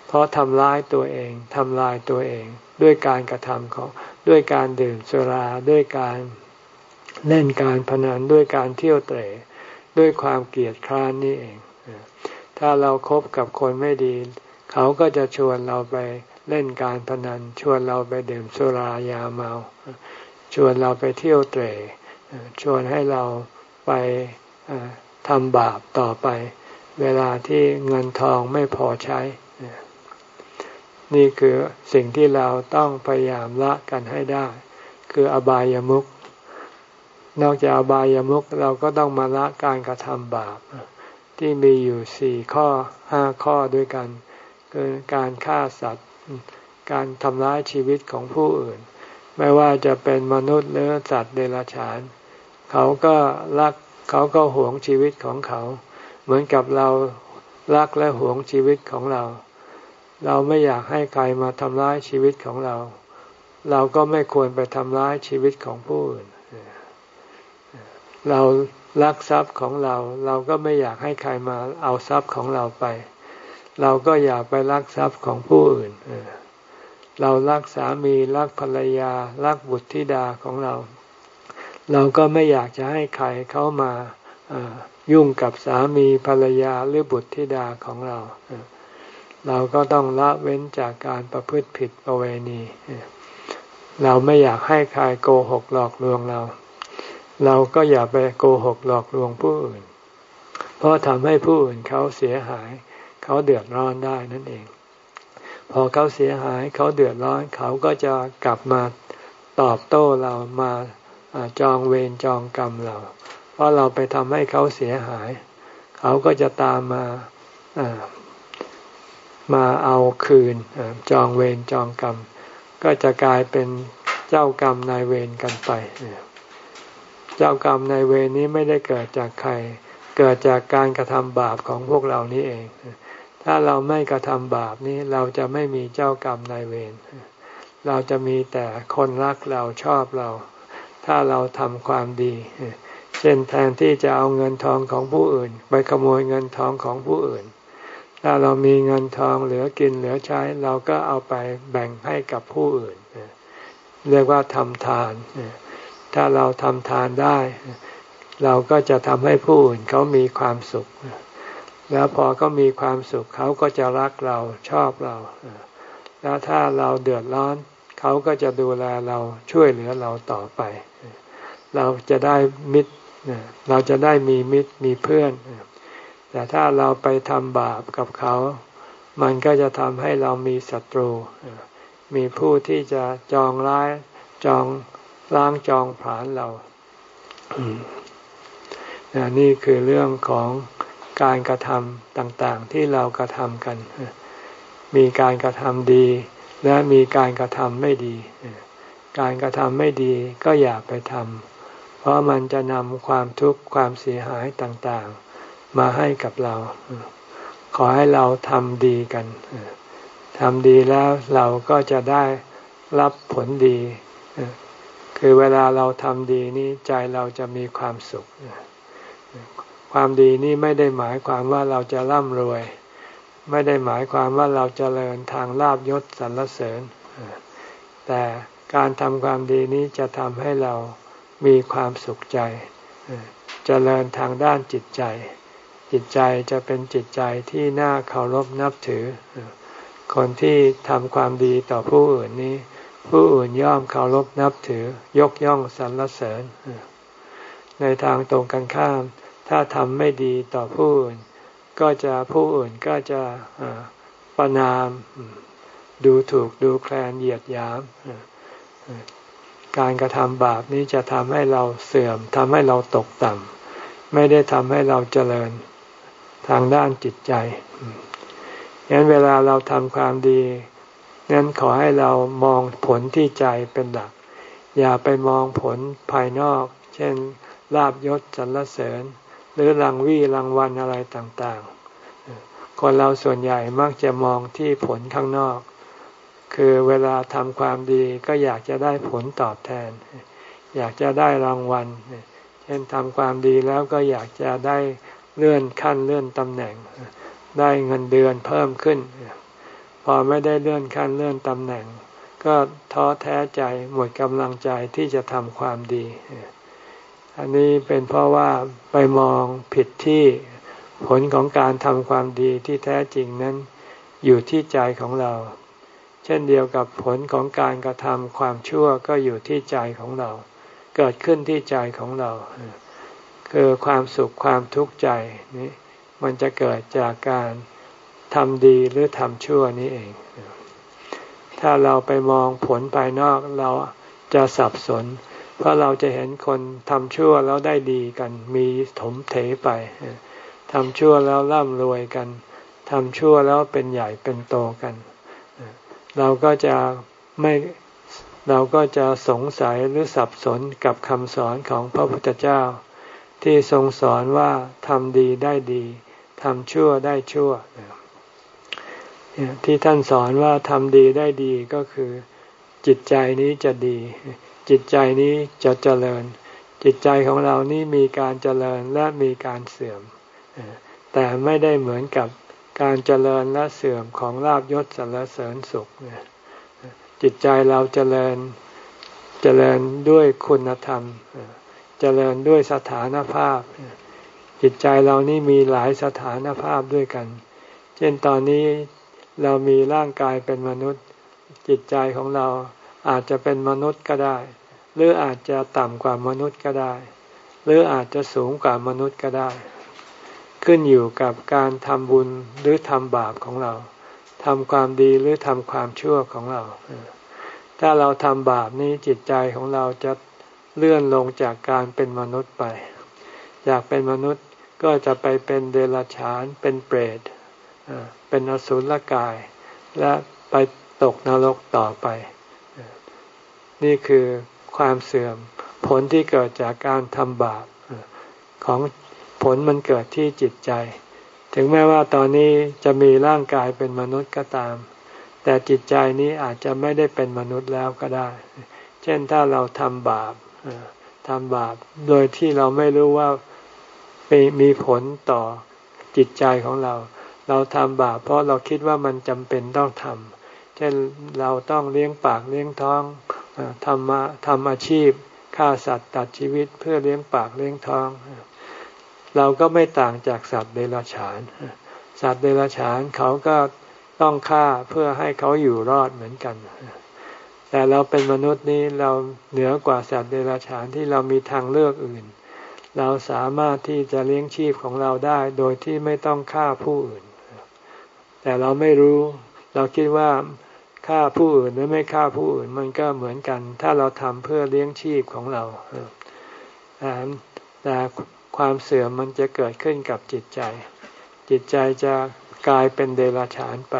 เพราะทำร้ายตัวเองทำลายตัวเอง ด้วยการกระทำของด้วยการดื่มสุราด้วยการเล่นการพนันด้วยการเที่ยวเตะด้วยความเกลียดคร้านนี่เอง ถ้าเราครบกับคนไม่ดี เขาก็จะชวนเราไปเล่นการพนัน ชวนเราไปดื่มสุรายาเมา ชวนเราไปเที่ยวเตะ ชวนให้เราไปทำบาปต่อไป เวลาที่เงินทองไม่พอใช้ นี่คือสิ่งที่เราต้องพยายามละกันให้ได้ คืออบายามุขนอกจากอบายามุขเราก็ต้องมาละการกระทำบาป ที่มีอยู่สี่ข้อห้าข้อด้วยกัน คือการฆ่าสัตว์ การทำร้ายชีวิตของผู้อื่น ไม่ว่าจะเป็นมนุษย์หรือสัตว์เดรัจฉาน เขาก็รักเขาก็หวงชีวิตของเขา เหมือนกับเรารักและหวงชีวิตของเรา เราไม่อยากให้ใครมาทำร้ายชีวิตของเรา เราก็ไม่ควรไปทำร้ายชีวิตของผู้อื่น เรารักทรัพย์ของเรา เราก็ไม่อยากให้ใครมาเอาทรัพย์ของเราไป เราก็อยากไปรักทรัพย์ของผู้อื่น เรารักสามีรักภรรยา รักบุตรธิดาของเรา เราก็ไม่อยากจะให้ใครเขามายุ่งกับสามีภรรยาหรือบุตรธิดาของเรา เราก็ต้องละเว้นจากการประพฤติผิดประเวณี เราไม่อยากให้ใครโกหกหลอกลวงเรา เราก็อย่าไปโกหกหลอกลวงผู้อื่น เพราะทำให้ผู้อื่นเขาเสียหาย เขาเดือดร้อนได้นั่นเอง พอเขาเสียหายเขาเดือดร้อนเขาก็จะกลับมาตอบโต้เรามา จองเวรจองกรรมเรา เพราะเราไปทำให้เขาเสียหาย เขาก็จะตามมามาเอาคืนจองเวรจองกรรม ก็จะกลายเป็นเจ้ากรรมนายเวรกันไป เจ้ากรรมนายเวรนี้ไม่ได้เกิดจากใคร เกิดจากการกระทำบาปของพวกเรานี้เอง ถ้าเราไม่กระทำบาปนี้เราจะไม่มีเจ้ากรรมนายเวรเราจะมีแต่คนรักเราชอบเรา ถ้าเราทำความดี เช่นแทนที่จะเอาเงินทองของผู้อื่น ไปขโมยเงินทองของผู้อื่น ถ้าเรามีเงินทองเหลือกินเหลือใช้ เราก็เอาไปแบ่งให้กับผู้อื่น เรียกว่าทำทาน ถ้าเราทำทานได้ เราก็จะทำให้ผู้อื่นเขามีความสุข แล้วพอเขามีความสุขเขาก็จะรักเราชอบเรา แล้วถ้าเราเดือดร้อนเขาก็จะดูแลเราช่วยเหลือเราต่อไป เราจะได้มิตรเราจะได้มีมิตรมีเพื่อน แต่ถ้าเราไปทำบาปกับเขา มันก็จะทำให้เรามีศัตรู มีผู้ที่จะจองร้ายจองล้างจองผานเรา นี่คือเรื่องของการกระทำต่างๆ ที่เรากระทำกัน มีการกระทำดี และมีการกระทำไม่ดี การกระทำไม่ดีก็อย่าไปทำ เพราะมันจะนำความทุกข์ความเสียหายต่างๆ มาให้กับเรา ขอให้เราทำดีกันทำดีแล้วเราก็จะได้รับผลดี คือเวลาเราทำดีนี่ใจเราจะมีความสุข ความดีนี่ไม่ได้หมายความว่าเราจะร่ำรวย ไม่ได้หมายความว่าเราจเจริญทางลาบยศสรรเสริญ แต่การทำความดีนี้จะทำให้เรา มีความสุขใจจเจริญทางด้านจิตใจ จิตใจจะเป็นจิตใจที่น่าเคารพนับถือ คนที่ทำความดีต่อผู้อื่นนี้ ผู้อื่นย่อมเคารพนับถือ ยกย่องสรรเสริญ ในทางตรงกันข้าม ถ้าทำไม่ดีต่อผู้อื่น ก็จะผู้อื่นก็จะประนาม ดูถูกดูแคลนเหยียดหยาม การกระทำบาปนี้จะทำให้เราเสื่อมทำให้เราตกต่ำไม่ได้ทำให้เราเจริญทางด้านจิตใจยันเวลาเราทำความดีนั้นขอให้เรามองผลที่ใจเป็นหลัก อย่าไปมองผลภายนอก เช่นลาบยศสรรเสริญ หรือรางวี่รางวัลอะไรต่างๆ คนเราส่วนใหญ่มักจะมองที่ผลข้างนอก คือเวลาทำความดีก็อยากจะได้ผลตอบแทน อยากจะได้รางวัล เช่นทำความดีแล้วก็อยากจะได้เลื่อนขั้นเลื่อนตำแหน่ง ได้เงินเดือนเพิ่มขึ้น พอไม่ได้เลื่อนขั้นเลื่อนตำแหน่ง ก็ท้อแท้ใจหมดกำลังใจที่จะทำความดี อันนี้เป็นเพราะว่าไปมองผิดที่ผลของการทำความดีที่แท้จริงนั้นอยู่ที่ใจของเรา เช่นเดียวกับผลของการกระทำความชั่วก็อยู่ที่ใจของเรา เกิดขึ้นที่ใจของเรา คือความสุขความทุกข์ใจนี่มันจะเกิดจากการทำดีหรือทำชั่วนี้เอง ถ้าเราไปมองผลภายนอกเราจะสับสน เพราะเราจะเห็นคนทำชั่วแล้วได้ดีกันมีถมเถไปทำชั่วแล้วร่ำรวยกันทำชั่วแล้วเป็นใหญ่เป็นโตกัน เราก็จะไม่เราก็จะสงสัยหรือสับสนกับคำสอนของพระพุทธเจ้า ที่ทรงสอนว่าทำดีได้ดีทำชั่วได้ชั่ว ที่ท่านสอนว่าทำดีได้ดีก็คือ จิตใจนี้จะดี จิตใจนี้จะเจริญ จิตใจของเรานี่มีการเจริญและมีการเสื่อม แต่ไม่ได้เหมือนกับ การเจริญและเสื่อมของลาบยศสรรเสริญสุขจิตใจเราเจริญเจริญด้วยคุณธรรม เจริญด้วยสถานภาพ จิตใจเรานี่มีหลายสถานภาพด้วยกัน เช่นตอนนี้เรามีร่างกายเป็นมนุษย์ จิตใจของเราอาจจะเป็นมนุษย์ก็ได้ หรืออาจจะต่ำกว่ามนุษย์ก็ได้ หรืออาจจะสูงกว่ามนุษย์ก็ได้ ขึ้นอยู่กับการทำบุญหรือทำบาปของเราทำความดีหรือทำความชั่วของเรา ถ้าเราทำบาปนี้จิตใจของเราจะเลื่อนลงจากการเป็นมนุษย์ไป อยากเป็นมนุษย์ก็จะไปเป็นเดรัจฉาน เป็นเปรตเป็นอสุรกาย และไปตกนรกต่อไป นี่คือความเสื่อมผลที่เกิดจากการทำบาปของ ผลมันเกิดที่จิตใจ ถึงแม้ว่าตอนนี้จะมีร่างกายเป็นมนุษย์ก็ตาม แต่จิตใจนี้อาจจะไม่ได้เป็นมนุษย์แล้วก็ได้ เช่นถ้าเราทำบาปทำบาปโดยที่เราไม่รู้ว่ามีผลต่อจิตใจของเรา เราทำบาปเพราะเราคิดว่ามันจำเป็นต้องทำ เช่นเราต้องเลี้ยงปากเลี้ยงท้องทำมาทำอาชีพฆ่าสัตว์ตัดชีวิตเพื่อเลี้ยงปากเลี้ยงท้อง เราก็ไม่ต่างจากสัตว์เดรัจฉาน สัตว์เดรัจฉานเขาก็ต้องฆ่าเพื่อให้เขาอยู่รอดเหมือนกัน แต่เราเป็นมนุษย์นี้เราเหนือกว่าสัตว์เดรัจฉานที่เรามีทางเลือกอื่น เราสามารถที่จะเลี้ยงชีพของเราได้โดยที่ไม่ต้องฆ่าผู้อื่น แต่เราไม่รู้ เราคิดว่าฆ่าผู้อื่นหรือไม่ฆ่าผู้อื่นมันก็เหมือนกัน ถ้าเราทำเพื่อเลี้ยงชีพของเราแต่ ความเสื่อมมันจะเกิดขึ้นกับจิตใจ จิตใจจะกลายเป็นเดรัจฉานไป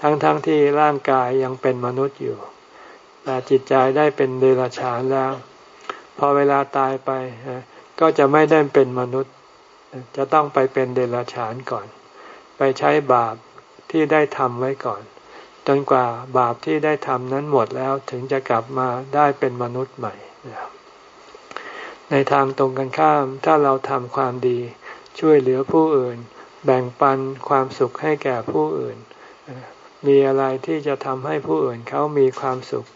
ทั้งๆทที่ร่างกายยังเป็นมนุษย์อยู่ แต่จิตใจได้เป็นเดรัจฉานแล้ว พอเวลาตายไปก็จะไม่ได้เป็นมนุษย์ จะต้องไปเป็นเดรัจฉานก่อน ไปใช้บาปที่ได้ทำไว้ก่อน จนกว่าบาปที่ได้ทำนั้นหมดแล้วถึงจะกลับมาได้เป็นมนุษย์ใหม่ ในทางตรงกันข้าม ถ้าเราทำความดี ช่วยเหลือผู้อื่น แบ่งปันความสุขให้แก่ผู้อื่น มีอะไรที่จะทำให้ผู้อื่นเขามีความสุข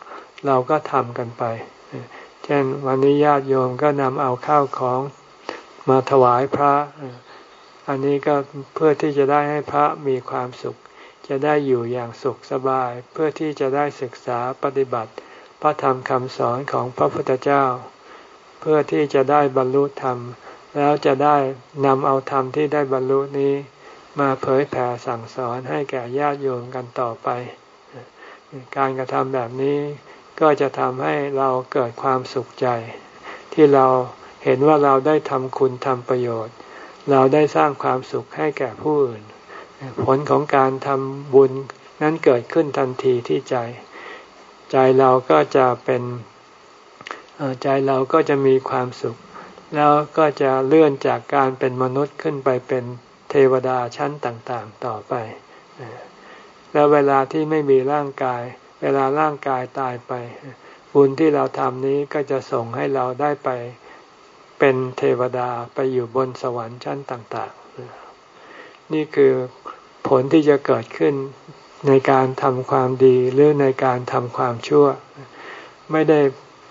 เราก็ทำกันไป เช่นวันนี้ญาติโยมก็นำเอาข้าวของมาถวายพระ อันนี้ก็เพื่อที่จะได้ให้พระมีความสุข จะได้อยู่อย่างสุขสบาย เพื่อที่จะได้ศึกษาปฏิบัติ พระธรรมคำสอนของพระพุทธเจ้า พื่อที่จะได้บรรลุธรรม แล้วจะได้นำเอาธรรมที่ได้บรรลุนี้ มาเผยแผ่สั่งสอนให้แก่ญาติโยมกันต่อไป การกระทำแบบนี้ก็จะทำให้เราเกิดความสุขใจ ที่เราเห็นว่าเราได้ทำคุณทำประโยชน์ เราได้สร้างความสุขให้แก่ผู้อื่น ผลของการทำบุญนั้นเกิดขึ้นทันทีที่ใจ ใจเราก็จะเป็น ใจเราก็จะมีความสุข แล้วก็จะเลื่อนจากการเป็นมนุษย์ขึ้นไปเป็นเทวดาชั้นต่างๆต่อไป แล้วเวลาที่ไม่มีร่างกาย เวลาร่างกายตายไป บุญที่เราทำนี้ก็จะส่งให้เราได้ไปเป็นเทวดาไปอยู่บนสวรรค์ชั้นต่างๆ นี่คือผลที่จะเกิดขึ้นในการทำความดีหรือในการทำความชั่ว ไม่ได้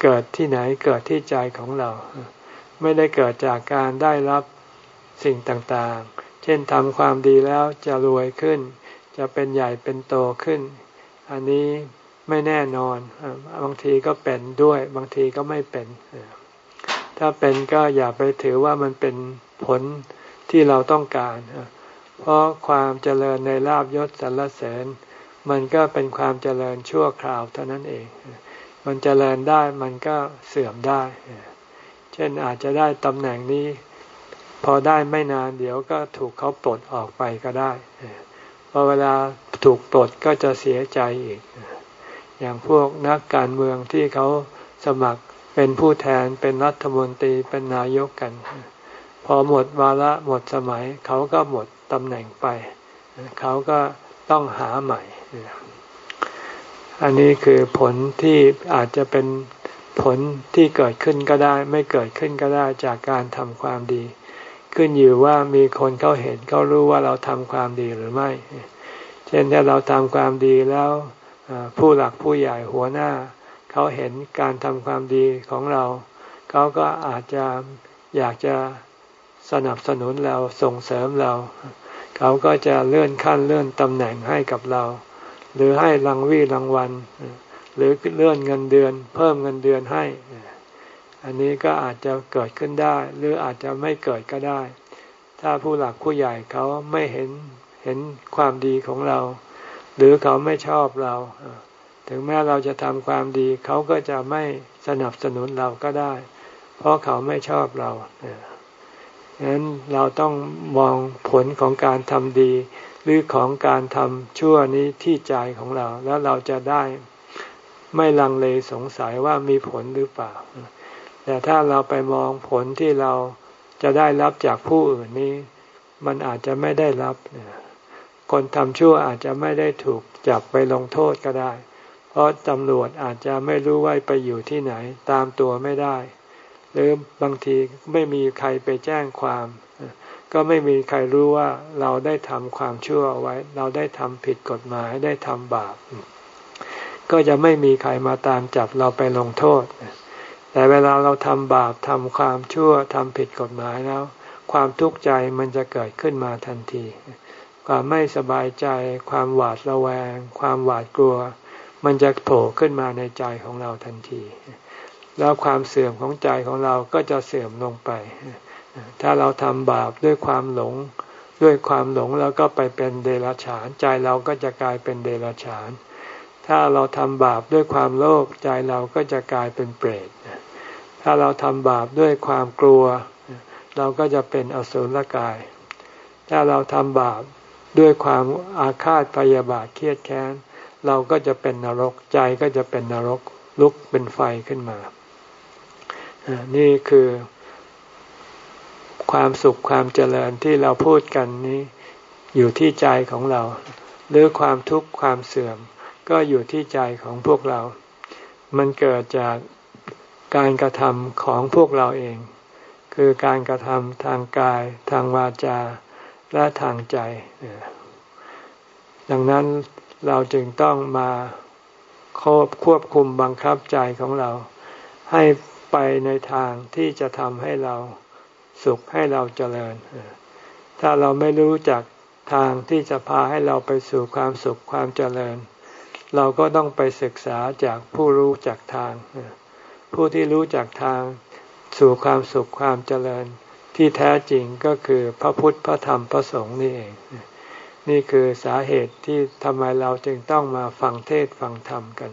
เกิดที่ไหนเกิดที่ใจของเรา ไม่ได้เกิดจากการได้รับสิ่งต่างๆ เช่นทำความดีแล้วจะรวยขึ้น จะเป็นใหญ่เป็นโตขึ้น อันนี้ไม่แน่นอน บางทีก็เป็นด้วย บางทีก็ไม่เป็น ถ้าเป็นก็อย่าไปถือว่ามันเป็นผลที่เราต้องการ เพราะความเจริญในลาบยศสรรเสริญ มันก็เป็นความเจริญชั่วคราวเท่านั้นเอง มันเจริญได้มันก็เสื่อมได้ เช่นอาจจะได้ตำแหน่งนี้ พอได้ไม่นานเดี๋ยวก็ถูกเขาปลดออกไปก็ได้พอเวลาถูกปลดก็จะเสียใจอีก อย่างพวกนักการเมืองที่เขาสมัครเป็นผู้แทนเป็นรัฐมนตรีเป็นนายกกัน พอหมดวาระหมดสมัย เขาก็หมดตำแหน่งไป เขาก็ต้องหาใหม่ อันนี้คือผลที่อาจจะเป็นผลที่เกิดขึ้นก็ได้ ไม่เกิดขึ้นก็ได้จากการทำความดี ขึ้นอยู่ว่ามีคนเขาเห็นเขารู้ว่าเราทำความดีหรือไม่ เช่นถ้าเราทำความดีแล้วผู้หลักผู้ใหญ่หัวหน้า เขาเห็นการทำความดีของเรา เขาก็อาจจะอยากจะสนับสนุนเราส่งเสริมเรา เขาก็จะเลื่อนขั้นเลื่อนตำแหน่งให้กับเรา หรือให้รางวีรางวัล หรือเลื่อนเงินเดือน เพิ่มเงินเดือนให้ อันนี้ก็อาจจะเกิดขึ้นได้ หรืออาจจะไม่เกิดก็ได้ ถ้าผู้หลักผู้ใหญ่เขาไม่เห็นเห็นความดีของเรา หรือเขาไม่ชอบเรา ถึงแม้เราจะทำความดี เขาก็จะไม่สนับสนุนเราก็ได้ เพราะเขาไม่ชอบเราฉะนั้นเราต้องมองผลของการทำดี หรือของการทำชั่วนี้ที่ใจของเรา แล้วเราจะได้ไม่ลังเลสงสัยว่ามีผลหรือเปล่า แต่ถ้าเราไปมองผลที่เราจะได้รับจากผู้อื่นนี้ มันอาจจะไม่ได้รับคนทำชั่วอาจจะไม่ได้ถูกจับไปลงโทษก็ได้ เพราะตำรวจอาจจะไม่รู้ว่าไปอยู่ที่ไหน ตามตัวไม่ได้ หรือบางทีไม่มีใครไปแจ้งความ ก็ไม่มีใครรู้ว่าเราได้ทำความชั่วไว้ เราได้ทำผิดกฎหมายได้ทำบาป ก็จะไม่มีใครมาตามจับเราไปลงโทษ แต่เวลาเราทำบาปทำความชั่วทำผิดกฎหมายแล้ว ความทุกข์ใจมันจะเกิดขึ้นมาทันที ความไม่สบายใจ ความหวาดระแวง ความหวาดกลัว มันจะโผล่ขึ้นมาในใจของเราทันที แล้วความเสื่อมของใจของเราก็จะเสื่อมลงไป ถ้าเราทำบาปด้วยความหลง ด้วยความหลงแล้วก็ไปเป็นเดรัจฉาน ใจเราก็จะกลายเป็นเดรัจฉาน ถ้าเราทำบาปด้วยความโลภใจเราก็จะกลายเป็นเปรต ถ้าเราทำบาปด้วยความกลัว เราก็จะเป็นอสุรกาย ถ้าเราทำบาปด้วยความอาฆาตพยาบาทเครียดแค้น เราก็จะเป็นนรกใจก็จะเป็นนรกลุกเป็นไฟขึ้นมา นี่คือ ความสุขความเจริญที่เราพูดกันนี้ อยู่ที่ใจของเรา หรือความทุกข์ความเสื่อม ก็อยู่ที่ใจของพวกเรา มันเกิดจากการกระทำของพวกเราเอง คือการกระทำทางกาย ทางวาจา และทางใจ ดังนั้นเราจึงต้องมาควบควบคุมบังคับใจของเรา ให้ไปในทางที่จะทำให้เรา สุขให้เราเจริญ ถ้าเราไม่รู้จักทางที่จะพาให้เราไปสู่ความสุขความเจริญ เราก็ต้องไปศึกษาจากผู้รู้จักทาง ผู้ที่รู้จักทางสู่ความสุขความเจริญ ที่แท้จริงก็คือพระพุทธพระธรรมพระสงฆ์นี่เอง นี่คือสาเหตุที่ทำไมเราจึงต้องมาฟังเทศฟังธรรมกัน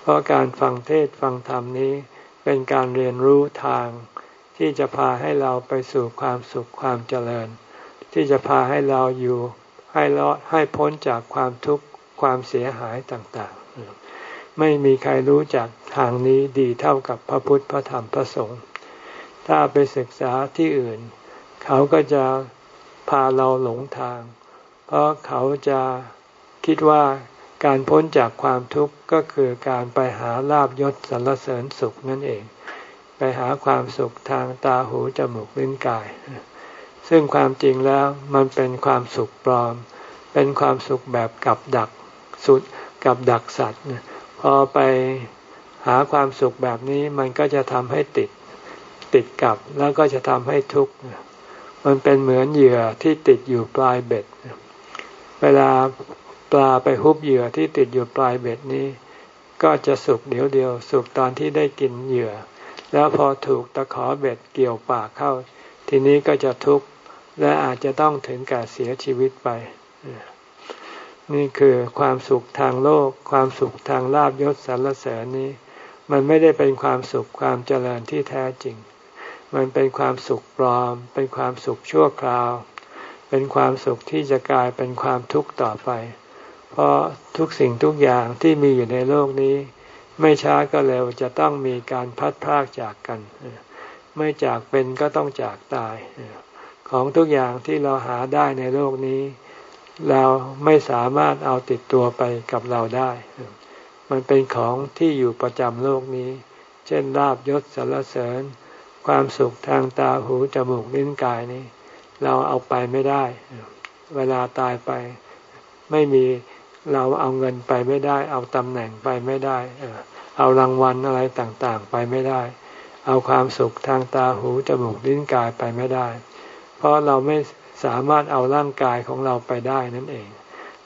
เพราะการฟังเทศฟังธรรมนี้เป็นการเรียนรู้ทาง ที่จะพาให้เราไปสู่ความสุขความเจริญ ที่จะพาให้เราอยู่ให้รอดให้พ้นจากความทุกข์ความเสียหายต่างๆ ไม่มีใครรู้จักทางนี้ดีเท่ากับพระพุทธพระธรรมพระสงฆ์ถ้าไปศึกษาที่อื่น เขาก็จะพาเราหลงทาง เพราะเขาจะคิดว่าการพ้นจากความทุกข์ก็คือการไปหาลาบยศสรรเสริญสุขนั่นเอง ไปหาความสุขทางตาหูจมูกลิ้นกาย ซึ่งความจริงแล้วมันเป็นความสุขปลอม เป็นความสุขแบบกับดักสุดกับดักสัตว์พอไปหาความสุขแบบนี้มันก็จะทำให้ติดติดกับแล้วก็จะทำให้ทุกข์มันเป็นเหมือนเหยื่อที่ติดอยู่ปลายเบ็ด เวลาปลาไปฮุบเหยื่อที่ติดอยู่ปลายเบ็ดนี้ ก็จะสุขเดี๋ยวเดียว สุขตอนที่ได้กินเหยื่อ แล้วพอถูกตะขอเบ็ดเกี่ยวปากเข้า ทีนี้ก็จะทุกข์และอาจจะต้องถึงการเสียชีวิตไป นี่คือความสุขทางโลก ความสุขทางลาบยศสรรเสริญนี้ มันไม่ได้เป็นความสุขความเจริญที่แท้จริง มันเป็นความสุขปลอม เป็นความสุขชั่วคราว เป็นความสุขที่จะกลายเป็นความทุกข์ต่อไป เพราะทุกสิ่งทุกอย่างที่มีอยู่ในโลกนี้ ไม่ช้าก็เร็วจะต้องมีการพัดพรากจากกัน ไม่จากเป็นก็ต้องจากตาย ของทุกอย่างที่เราหาได้ในโลกนี้ เราไม่สามารถเอาติดตัวไปกับเราได้ มันเป็นของที่อยู่ประจำโลกนี้ เช่นลาบยศสรรเสริญ ความสุขทางตาหูจมูกลิ้นกายนี้ เราเอาไปไม่ได้ เวลาตายไปไม่มี เราเอาเงินไปไม่ได้ เอาตำแหน่งไปไม่ได้ เอารางวัลอะไรต่างๆ ไปไม่ได้ เอาความสุขทางตาหูจมูกลิ้นกายไปไม่ได้ เพราะเราไม่สามารถเอาร่างกายของเราไปได้นั่นเอง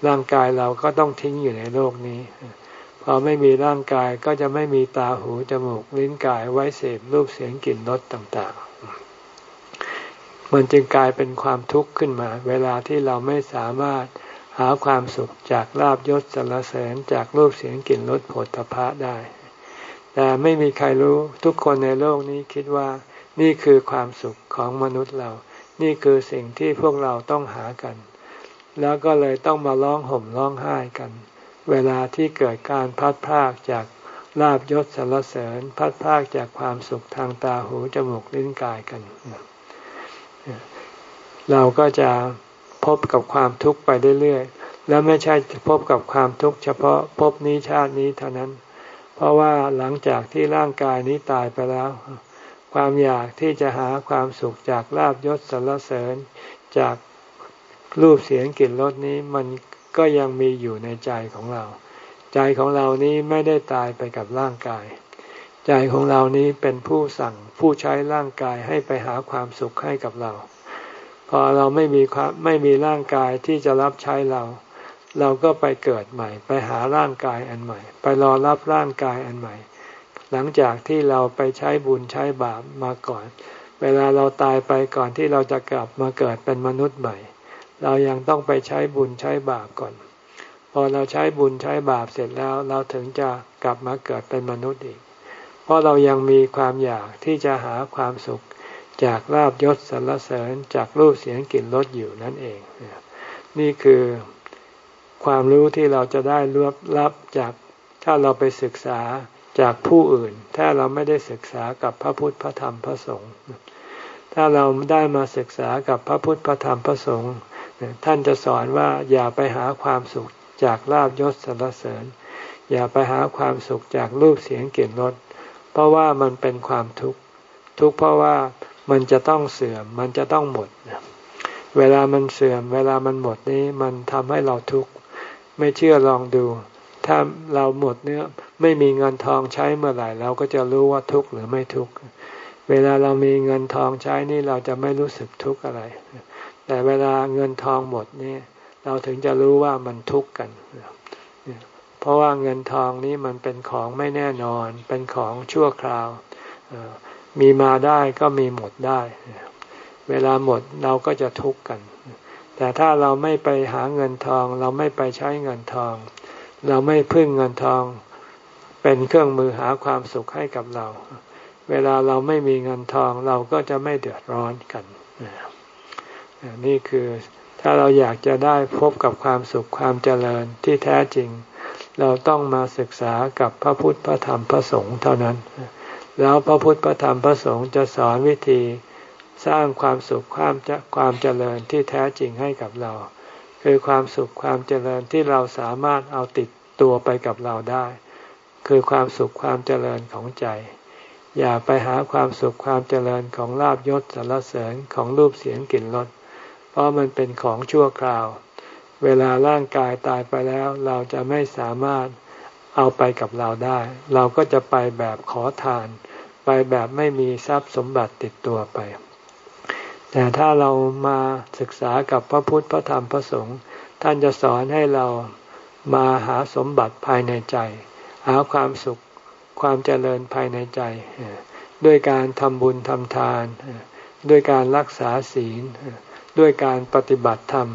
ร่างกายเราก็ต้องทิ้งอยู่ในโลกนี้พอไม่มีร่างกายก็จะไม่มีตาหูจมูกลิ้นกายไว้เสพรูปเสียงกลิ่นรสต่างๆ มันจึงกลายเป็นความทุกข์ขึ้นมา เวลาที่เราไม่สามารถ หาความสุขจากลาบยศสรรเสริญจากรูปเสียงกลิ่นรสผลตภะได้ แต่ไม่มีใครรู้ทุกคนในโลกนี้คิดว่านี่คือความสุขของมนุษย์เรา นี่คือสิ่งที่พวกเราต้องหากัน แล้วก็เลยต้องมาร้องห่มร้องไห้กัน เวลาที่เกิดการพัดพากจากลาบยศสรรเสริญ พัดพากจากความสุขทางตาหูจมูกลิ้นกายกัน เราก็จะ พบกับความทุกข์ไปเรื่อยๆ แล้วไม่ใช่พบกับความทุกข์เฉพาะพบนี้ชาตินี้เท่านั้น เพราะว่าหลังจากที่ร่างกายนี้ตายไปแล้ว ความอยากที่จะหาความสุขจากลาบยศสรรเสริญ จากรูปเสียงกลิ่นรสนี้มันก็ยังมีอยู่ในใจของเรา ใจของเรานี้ไม่ได้ตายไปกับร่างกาย ใจของเรานี้เป็นผู้สั่งผู้ใช้ร่างกายให้ไปหาความสุขให้กับเรา พอเราไม่มีความไม่มีร่างกายที่จะรับใช้เรา เราก็ไปเกิดใหม่ ไปหาร่างกายอันใหม่ ไปรอรับร่างกายอันใหม่ หลังจากที่เราไปใช้บุญใช้บาปมาก่อน เวลาเราตายไปก่อนที่เราจะกลับมาเกิดเป็นมนุษย์ใหม่ เรายังต้องไปใช้บุญใช้บาปก่อน พอเราใช้บุญใช้บาปเสร็จแล้ว เราถึงจะกลับมาเกิดเป็นมนุษย์อีก เพราะเรายังมีความอยากที่จะหาความสุข จากลาบยศสรรเสริญจากรูปเสียงกลิ่นรสอยู่นั่นเอง นี่คือความรู้ที่เราจะได้รับรับจากถ้าเราไปศึกษาจากผู้อื่น ถ้าเราไม่ได้ศึกษากับพระพุทธพระธรรมพระสงฆ์ถ้าเราได้มาศึกษากับพระพุทธพระธรรมพระสงฆ์ท่านจะสอนว่าอย่าไปหาความสุขจากลาบยศสรรเสริญ อย่าไปหาความสุขจากรูปเสียงกลิ่นรสเพราะว่ามันเป็นความทุกข์ทุกข์เพราะว่า มันจะต้องเสื่อม มันจะต้องหมด เวลามันเสื่อม เวลามันหมดนี้มันทำให้เราทุกข์ ไม่เชื่อลองดู ถ้าเราหมดเนื้อไม่มีเงินทองใช้เมื่อไหร่ เราก็จะรู้ว่าทุกข์หรือไม่ทุกข์ เวลาเรามีเงินทองใช้นี่เราจะไม่รู้สึกทุกข์อะไร แต่เวลาเงินทองหมดนี่เราถึงจะรู้ว่ามันทุกข์กัน เพราะว่าเงินทองนี้มันเป็นของไม่แน่นอน เป็นของชั่วคราว มีมาได้ก็มีหมดได้ เวลาหมดเราก็จะทุกข์กัน แต่ถ้าเราไม่ไปหาเงินทอง เราไม่ไปใช้เงินทอง เราไม่พึ่งเงินทอง เป็นเครื่องมือหาความสุขให้กับเรา เวลาเราไม่มีเงินทองเราก็จะไม่เดือดร้อนกัน นี่คือถ้าเราอยากจะได้พบกับความสุขความเจริญที่แท้จริง เราต้องมาศึกษากับพระพุทธพระธรรมพระสงฆ์เท่านั้น แล้วพระพุทธพระธรรมพระสงฆ์จะสอนวิธีสร้างความสุขความจะความเจริญที่แท้จริงให้กับเรา คือความสุขความเจริญที่เราสามารถเอาติดตัวไปกับเราได้ คือความสุขความเจริญของใจ อย่าไปหาความสุขความเจริญของลาบยศสารเสริญของรูปเสียงกลิ่นรสเพราะมันเป็นของชั่วคราว เวลาร่างกายตายไปแล้วเราจะไม่สามารถเอาไปกับเราได้ เราก็จะไปแบบขอทาน ไปแบบไม่มีทรัพย์สมบัติติดตัวไป แต่ถ้าเรามาศึกษากับพระพุทธพระธรรมพระสงฆ์ท่านจะสอนให้เรามาหาสมบัติภายในใจ หาความสุขความเจริญภายในใจ ด้วยการทำบุญทำทาน ด้วยการรักษาศีล ด้วยการปฏิบัติธรรม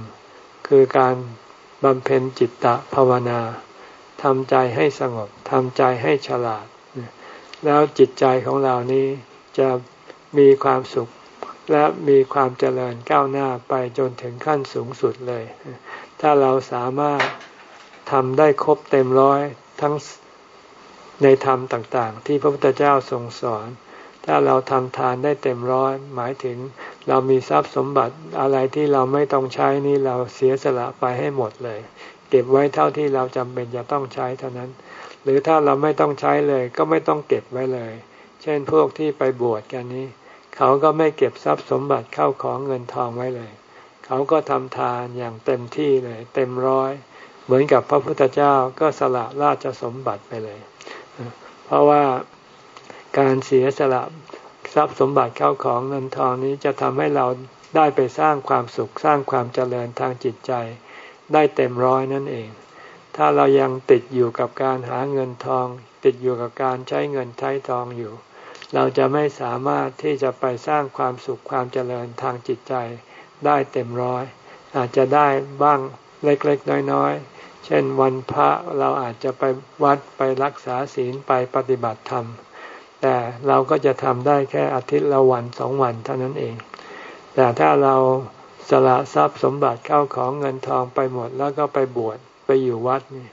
คือการบำเพ็ญจิตตภาวนาทำใจให้สงบทำใจให้ฉลาด แล้วจิตใจของเรานี้จะมีความสุขและมีความเจริญก้าวหน้าไปจนถึงขั้นสูงสุดเลย ถ้าเราสามารถทำได้ครบเต็มร้อยทั้งในธรรมต่างๆ ที่พระพุทธเจ้าทรงสอน ถ้าเราทำทานได้เต็มร้อยหมายถึงเรามีทรัพย์สมบัติอะไรที่เราไม่ต้องใช้นี่เราเสียสละไปให้หมดเลย เก็บไว้เท่าที่เราจำเป็นจะต้องใช้เท่านั้น หรือถ้าเราไม่ต้องใช้เลย ก็ไม่ต้องเก็บไว้เลย เช่นพวกที่ไปบวชกันนี้ เขาก็ไม่เก็บทรัพย์สมบัติเข้าของเงินทองไว้เลย เขาก็ทำทานอย่างเต็มที่เลย เต็มร้อย เหมือนกับพระพุทธเจ้าก็สละราชสมบัติไปเลย เพราะว่าการเสียสละทรัพย์สมบัติเข้าของเงินทองนี้จะทำให้เราได้ไปสร้างความสุขสร้างความเจริญทางจิตใจ ได้เต็มร้อยนั่นเอง ถ้าเรายังติดอยู่กับการหาเงินทอง ติดอยู่กับการใช้เงินใช้ทองอยู่ เราจะไม่สามารถที่จะไปสร้างความสุขความเจริญทางจิตใจได้เต็มร้อย อาจจะได้บ้างเล็กๆ น้อยๆ เช่นวันพระเราอาจจะไปวัดไปรักษาศีลไปปฏิบัติธรรม แต่เราก็จะทำได้แค่อาทิตย์ละวันสองวันเท่านั้นเอง แต่ถ้าเราสละทรัพย์สมบัติเข้าของเงินทองไปหมดแล้วก็ไปบวช ไปอยู่วัดนี่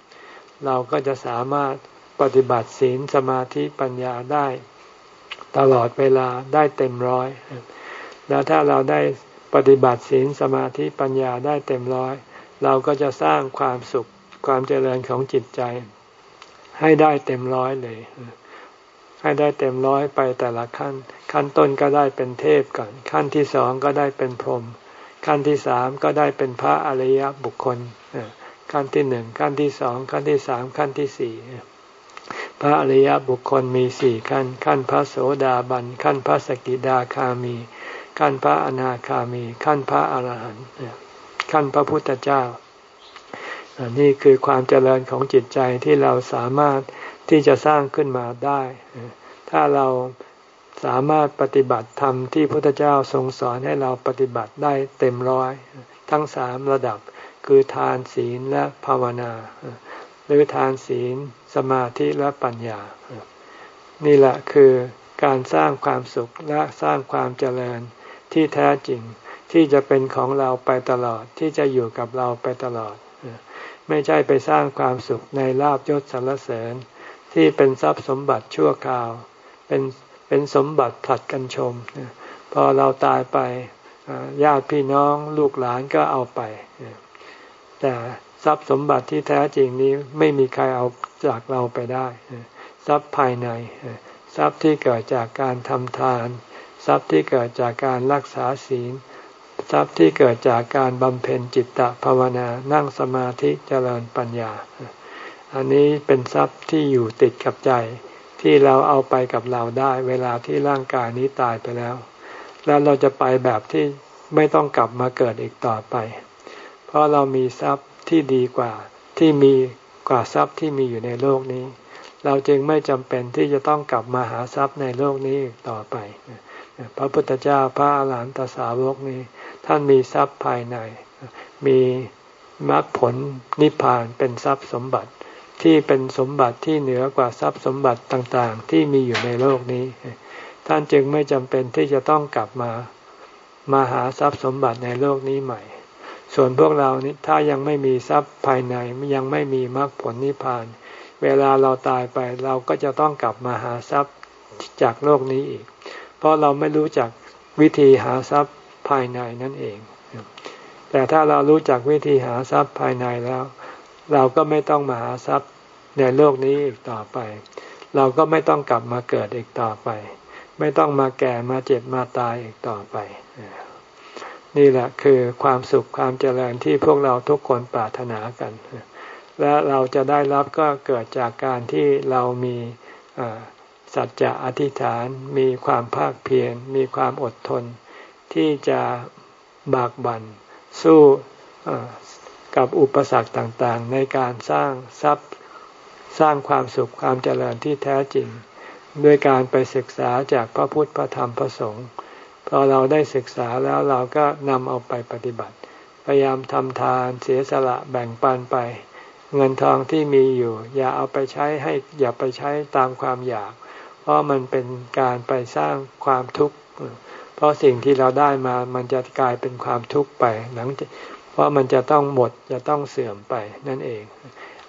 เราก็จะสามารถปฏิบัติศีลสมาธิปัญญาได้ ตลอดเวลาได้เต็มร้อย แล้วถ้าเราได้ปฏิบัติศีลสมาธิปัญญาได้เต็มร้อย เราก็จะสร้างความสุขความเจริญของจิตใจ ให้ได้เต็มร้อยเลย ให้ได้เต็มร้อยไปแต่ละขั้น ขั้นต้นก็ได้เป็นเทพก่อน ขั้นที่สองก็ได้เป็นพรหมขั้นที่สามก็ได้เป็นพระอริยบุคคล ขั้นที่หนึ่งขั้นที่สองขั้นที่สามขั้นที่สี่พระอริยบุคคลมีสี่ขั้น ขั้นพระโสดาบัน ขั้นพระสกิดาคามี ขั้นพระอนาคามี ขั้นพระอรหันต์ขั้นพระพุทธเจ้านี่คือความเจริญของจิตใจที่เราสามารถที่จะสร้างขึ้นมาได้ ถ้าเราสามารถปฏิบัติธรรมที่พระพุทธเจ้าทรงสอนให้เราปฏิบัติได้เต็มร้อย ทั้งสามระดับ คือทานศีลและภาวนาหรือทานศีล สมาธิและปัญญา นี่แหละคือการสร้างความสุขและสร้างความเจริญที่แท้จริงที่จะเป็นของเราไปตลอดที่จะอยู่กับเราไปตลอด ไม่ใช่ไปสร้างความสุขในลาบยศสรรเสริญ ที่เป็นทรัพย์สมบัติชั่วคราว เป็นเป็นสมบัติผลัดกันชม พอเราตายไปญาติพี่น้องลูกหลานก็เอาไป แต่ทรัพย์สมบัติที่แท้จริงนี้ไม่มีใครเอาจากเราไปได้ ทรัพย์ภายใน ทรัพย์ที่เกิดจากการทำทาน ทรัพย์ที่เกิดจากการรักษาศีล ทรัพย์ที่เกิดจากการบำเพ็ญจิตตภาวนา นั่งสมาธิเจริญปัญญา อันนี้เป็นทรัพย์ที่อยู่ติดกับใจที่เราเอาไปกับเราได้เวลาที่ร่างกายนี้ตายไปแล้ว แล้วเราจะไปแบบที่ไม่ต้องกลับมาเกิดอีกต่อไป เพราะเรามีทรัพย์ที่ดีกว่าที่มีกว่าทรัพย์ที่มีอยู่ในโลกนี้ เราจึงไม่จำเป็นที่จะต้องกลับมาหาทรัพย์ในโลกนี้อีกต่อไป พระพุทธเจ้าพระอาหารหันตสาวกนี้ ท่านมีทรัพย์ภายใน มีมรรคผลนิพพานเป็นทรัพย์สมบัติที่เป็นสมบัติที่เหนือกว่าทรัพย์สมบัติต่างๆ ที่มีอยู่ในโลกนี้ ท่านจึงไม่จำเป็นที่จะต้องกลับมามาหาทรัพย์สมบัติในโลกนี้ใหม่ ส่วนพวกเรานี้ถ้ายังไม่มีทรัพย์ภายในยังไม่มีมรรคผลนิพพาน เวลาเราตายไปเราก็จะต้องกลับมาหาทรัพย์จากโลกนี้อีก เพราะเราไม่รู้จักวิธีหาทรัพย์ภายในนั่นเอง แต่ถ้าเรารู้จักวิธีหาทรัพย์ภายในแล้ว เราก็ไม่ต้องมาหาทรัพย์ในโลกนี้อีกต่อไป เราก็ไม่ต้องกลับมาเกิดอีกต่อไป ไม่ต้องมาแก่มาเจ็บมาตายอีกต่อไป นี่แหละคือความสุขความเจริญที่พวกเราทุกคนปรารถนากัน และเราจะได้รับก็เกิดจากการที่เรามีสัจจะอธิษฐาน มีความภาคเพียร มีความอดทน ที่จะบากบัน่นสู้กับอุปสรรคต่างๆ ในการสร้างทรัพย์สร้างความสุขความเจริญที่แท้จริง ด้วยการไปศึกษาจากพระพุทธพระธรรมพระสงฆ์ พอเราได้ศึกษาแล้วเราก็นำเอาไปปฏิบัติ พยายามทำทานเสียสละแบ่งปันไป เงินทองที่มีอยู่ อย่าเอาไปใช้ให้อย่าไปใช้ตามความอยาก เพราะมันเป็นการไปสร้างความทุกข์เพราะสิ่งที่เราได้มามันจะกลายเป็นความทุกข์ไปหลังเพราะมันจะต้องหมดจะต้องเสื่อมไปนั่นเอง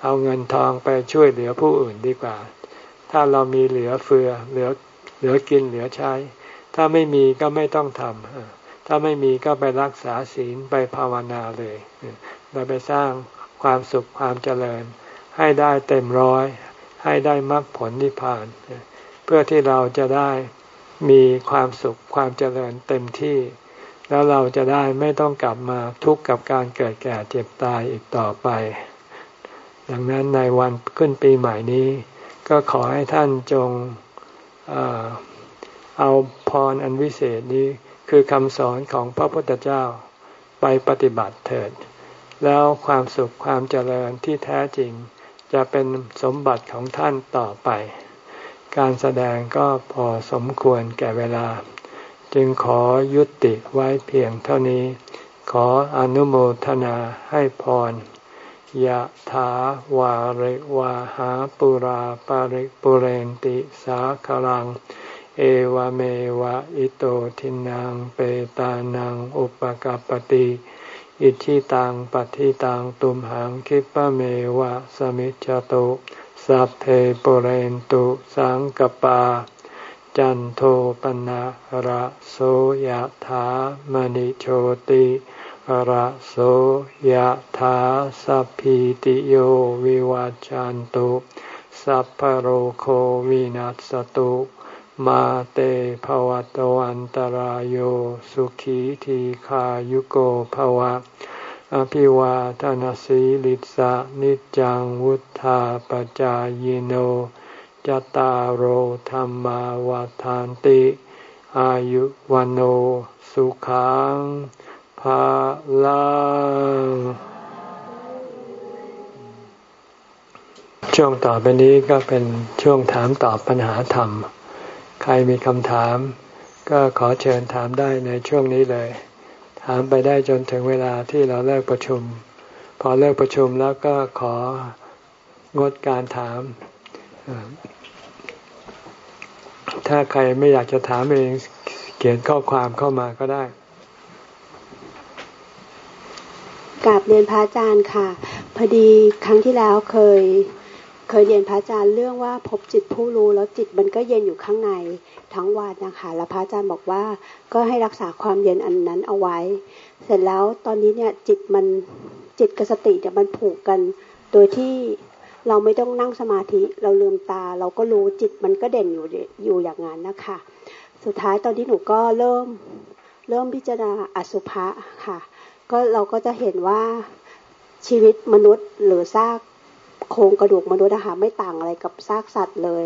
เอาเงินทองไปช่วยเหลือผู้อื่นดีกว่า ถ้าเรามีเหลือเฟือเหลือเหลือกินเหลือใช้ ถ้าไม่มีก็ไม่ต้องทำถ้าไม่มีก็ไปรักษาศีลไปภาวนาเลยเราไปสร้างความสุขความเจริญ ให้ได้เต็มร้อย ให้ได้มรรคผลนิพพาน เพื่อที่เราจะได้มีความสุขความเจริญเต็มที่ แล้วเราจะได้ไม่ต้องกลับมาทุกข์กับการเกิดแก่เจ็บตายอีกต่อไป ดังนั้นในวันขึ้นปีใหม่นี้ ก็ขอให้ท่านจง เอาพรอันวิเศษนี้คือคำสอนของพระพุทธเจ้าไปปฏิบัติเถิด แล้วความสุขความเจริญที่แท้จริงจะเป็นสมบัติของท่านต่อไป การแสดงก็พอสมควรแก่เวลา จึงขอยุติไว้เพียงเท่านี้ ขออนุโมทนาให้พรยะถาวาริวาหาปุราปาริปุเรนติสาคลัง เอวเมวะอิโตทินังเปตานังอุปกัปติอิชิตังปฏิตังตุมหังคิปะเมวะสมิจจตุสัพเพปเรนตุสังกปา จันโทปนะระโสยถามณิโชติระโสยถาสัพพิติโยวิวัจจันตุสัพพโรโควินัสตุ มาเตภวัตวันตารโยสุขีทีขายุโกภวะ อภิวาทานสีลิสะนิจังวุธาปจายโนจตารโหธรรมาวาทานติ อายุวันโอสุขังภาลังช่วงต่อไปนี้ก็เป็นช่วงถามตอบปัญหาธรรม ใครมีคำถาม ก็ขอเชิญถามได้ในช่วงนี้เลย ถามไปได้จนถึงเวลาที่เราเลิกประชุม พอเลิกประชุมแล้วก็ของดการถาม ถ้าใครไม่อยากจะถามเองเขียนข้อความเข้ามาก็ได้กราบเรียนพระอาจารย์ค่ะ พอดีครั้งที่แล้วเคย เคยเรียนพระอาจารย์เรื่องว่าพบจิตผู้รู้แล้วจิตมันก็เย็นอยู่ข้างในทั้งวันนะคะแล้วพระอาจารย์บอกว่าก็ให้รักษาความเย็นอันนั้นเอาไว้ เสร็จแล้วตอนนี้เนี่ยจิตมันจิตกับสติเนี่ยมันผูกกัน โดยที่เราไม่ต้องนั่งสมาธิเราลืมตา เราก็รู้จิตมันก็เด่นอยู่อยู่อย่างนั้นนะคะสุดท้ายตอนที่หนูก็เริ่มเริ่มพิจารณาอสุภะค่ะ ก็เราก็จะเห็นว่าชีวิตมนุษย์หรือซาก โครงกระดูกมนุษย์นะคะไม่ต่างอะไรกับซากสัตว์เลย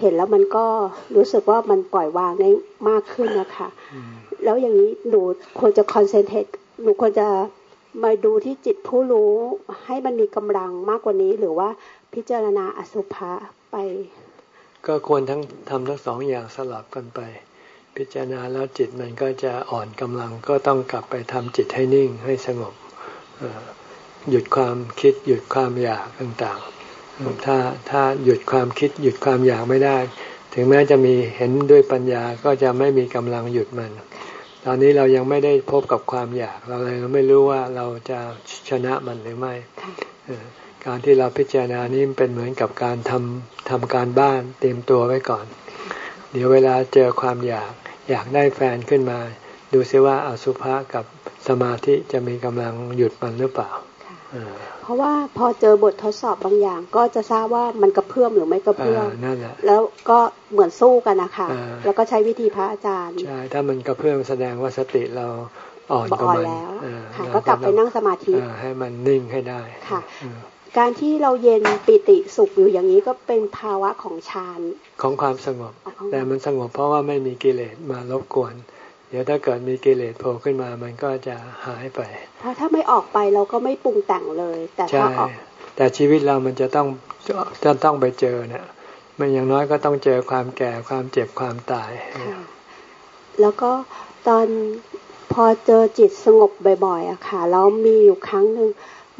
เห็นแล้วมันก็รู้สึกว่ามันปล่อยวางได้มากขึ้นนะคะแล้วอย่างนี้หนูควรจะคอนเซนเทรตหนูควรจะมาดูที่จิตผู้รู้ให้มันมีกำลังมากกว่านี้ หรือว่าพิจารณาอสุภะไป ก็ควรทั้งทำทั้งสองอย่างสลับกันไป พิจารณาแล้วจิตมันก็จะอ่อนกำลังก็ต้องกลับไปทำจิตให้นิ่งให้สงบ หยุดความคิด หยุดความอยากต่างๆ ถ้าถ้าหยุดความคิด หยุดความอยากไม่ได้ ถึงแม้จะมีเห็นด้วยปัญญาก็จะไม่มีกำลังหยุดมัน ตอนนี้เรายังไม่ได้พบกับความอยากเราเลยไม่รู้ว่าเราจะชนะมันหรือไม่การที่เราพิจารณานี้เป็นเหมือนกับการทำทำการบ้านเตรียมตัวไว้ก่อน เดี๋ยวเวลาเจอความอยากอยากได้แฟนขึ้นมา ดูซิว่าอสุภะกับสมาธิจะมีกำลังหยุดมันหรือเปล่า เพราะว่าพอเจอบททดสอบบางอย่าง ก็จะทราบว่ามันกระเพื่อมหรือไม่กระเพื่อมแล้วก็เหมือนสู้กันนะคะแล้วก็ใช้วิธีพระอาจารย์ใช่ถ้ามันกระเพื่อมแสดงว่าสติเราอ่อนกับมันแล้วค่ะก็กลับไปนั่งสมาธิให้มันนิ่งให้ได้ค่ะ การที่เราเย็นปิติสุขอยู่อย่างนี้ก็เป็นภาวะของฌานของความสงบ แต่มันสงบเพราะว่าไม่มีกิเลสมารบกวน ดี๋ยวถ้าเกิดมีกิเลสโผล่ขึ้นมา มันก็จะหายไปเพราะถ้าไม่ออกไปเราก็ไม่ปรุงแต่งเลย แต่ถ้าออกแต่ชีวิตเรามันจะต้องจะต้องไปเจอเนี่ยมันอย่างน้อยก็ต้องเจอความแก่ความเจ็บความตาย แล้วก็ตอนพอเจอจิตสงบบ่อยๆอะค่ะแล้วมีอยู่ครั้งหนึ่ง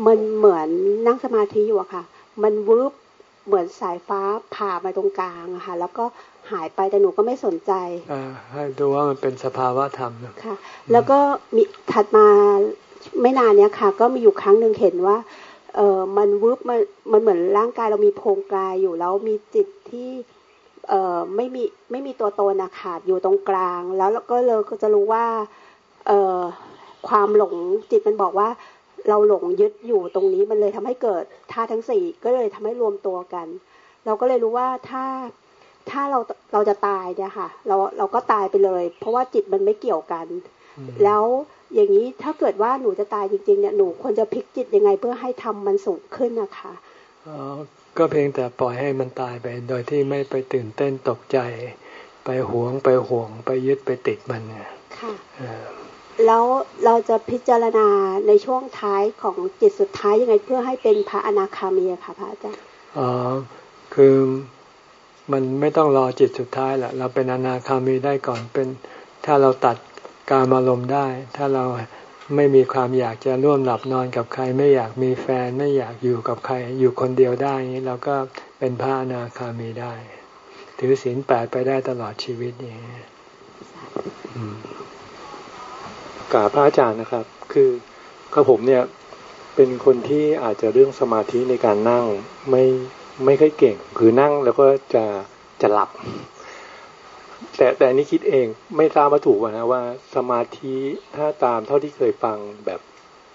มันเหมือนนั่งสมาธิอยู่อะค่ะ มันวืบเหมือนสายฟ้าผ่ามาตรงกลางอะค่ะ แล้วก็ หายไปแต่หนูก็ไม่สนใจอให้ดูว่ามันเป็นสภาวะธรรมค่ะ แล้วก็มีถัดมาไม่นานเนี้ยค่ะ ก็มีอยู่ครั้งหนึ่งเห็นว่า เออมันวืบมันมันเหมือนร่างกายเรามีโพรงกายอยู่แล้วมีจิตที่ เออไม่มีไม่มีตัวตนอะขาดอยู่ตรงกลาง แล้วก็เลยก็จะรู้ว่า เออความหลงจิตมันบอกว่าเราหลงยึดอยู่ตรงนี้มันเลยทำให้เกิดท่าทั้งสี่ก็เลยทำให้รวมตัวกัน เราก็เลยรู้ว่าถ้า ถ้าเราเราจะตายเนี่ยค่ะ เราเราก็ตายไปเลย เพราะว่าจิตมันไม่เกี่ยวกัน แล้วอย่างนี้ถ้าเกิดว่าหนูจะตายจริงๆเนี่ยหนูควรจะพลิกจิตยังไงเพื่อให้ทำมันสูงขึ้นนะคะก็เพียงแต่ปล่อยให้มันตายไป โดยที่ไม่ไปตื่นเต้นตกใจ ไปหวงไปห่วงไปยึดไปติดมันเนี่ยค่ะแล้วเราจะพิจารณาในช่วงท้ายของจิตสุดท้ายยังไงเพื่อให้เป็นพระอนาคามีค่ะพระอาจารย์อ๋อคือ มันไม่ต้องรอจิตสุดท้ายแหละเราเป็นอนาคามีได้ก่อนเป็น ถ้าเราตัดการอารมณ์ได้ ถ้าเราไม่มีความอยากจะร่วมหลับนอนกับใคร ไม่อยากมีแฟนไม่อยากอยู่กับใคร อยู่คนเดียวได้นี้เราก็เป็นพระอนาคามีได้ ถือศีลแปดไปได้ตลอดชีวิตอย่างนี้กาพระอาจารย์นะครับ คือข้าผมเนี่ยเป็นคนที่อาจจะเรื่องสมาธิในการนั่งไม่ ไม่ค่อยเก่ง คือนั่งแล้วก็จะจะหลับ แต่แต่นี้คิดเองไม่ทราบว่าถูกนะว่าสมาธิถ้าตามเท่าที่เคยฟังแบบ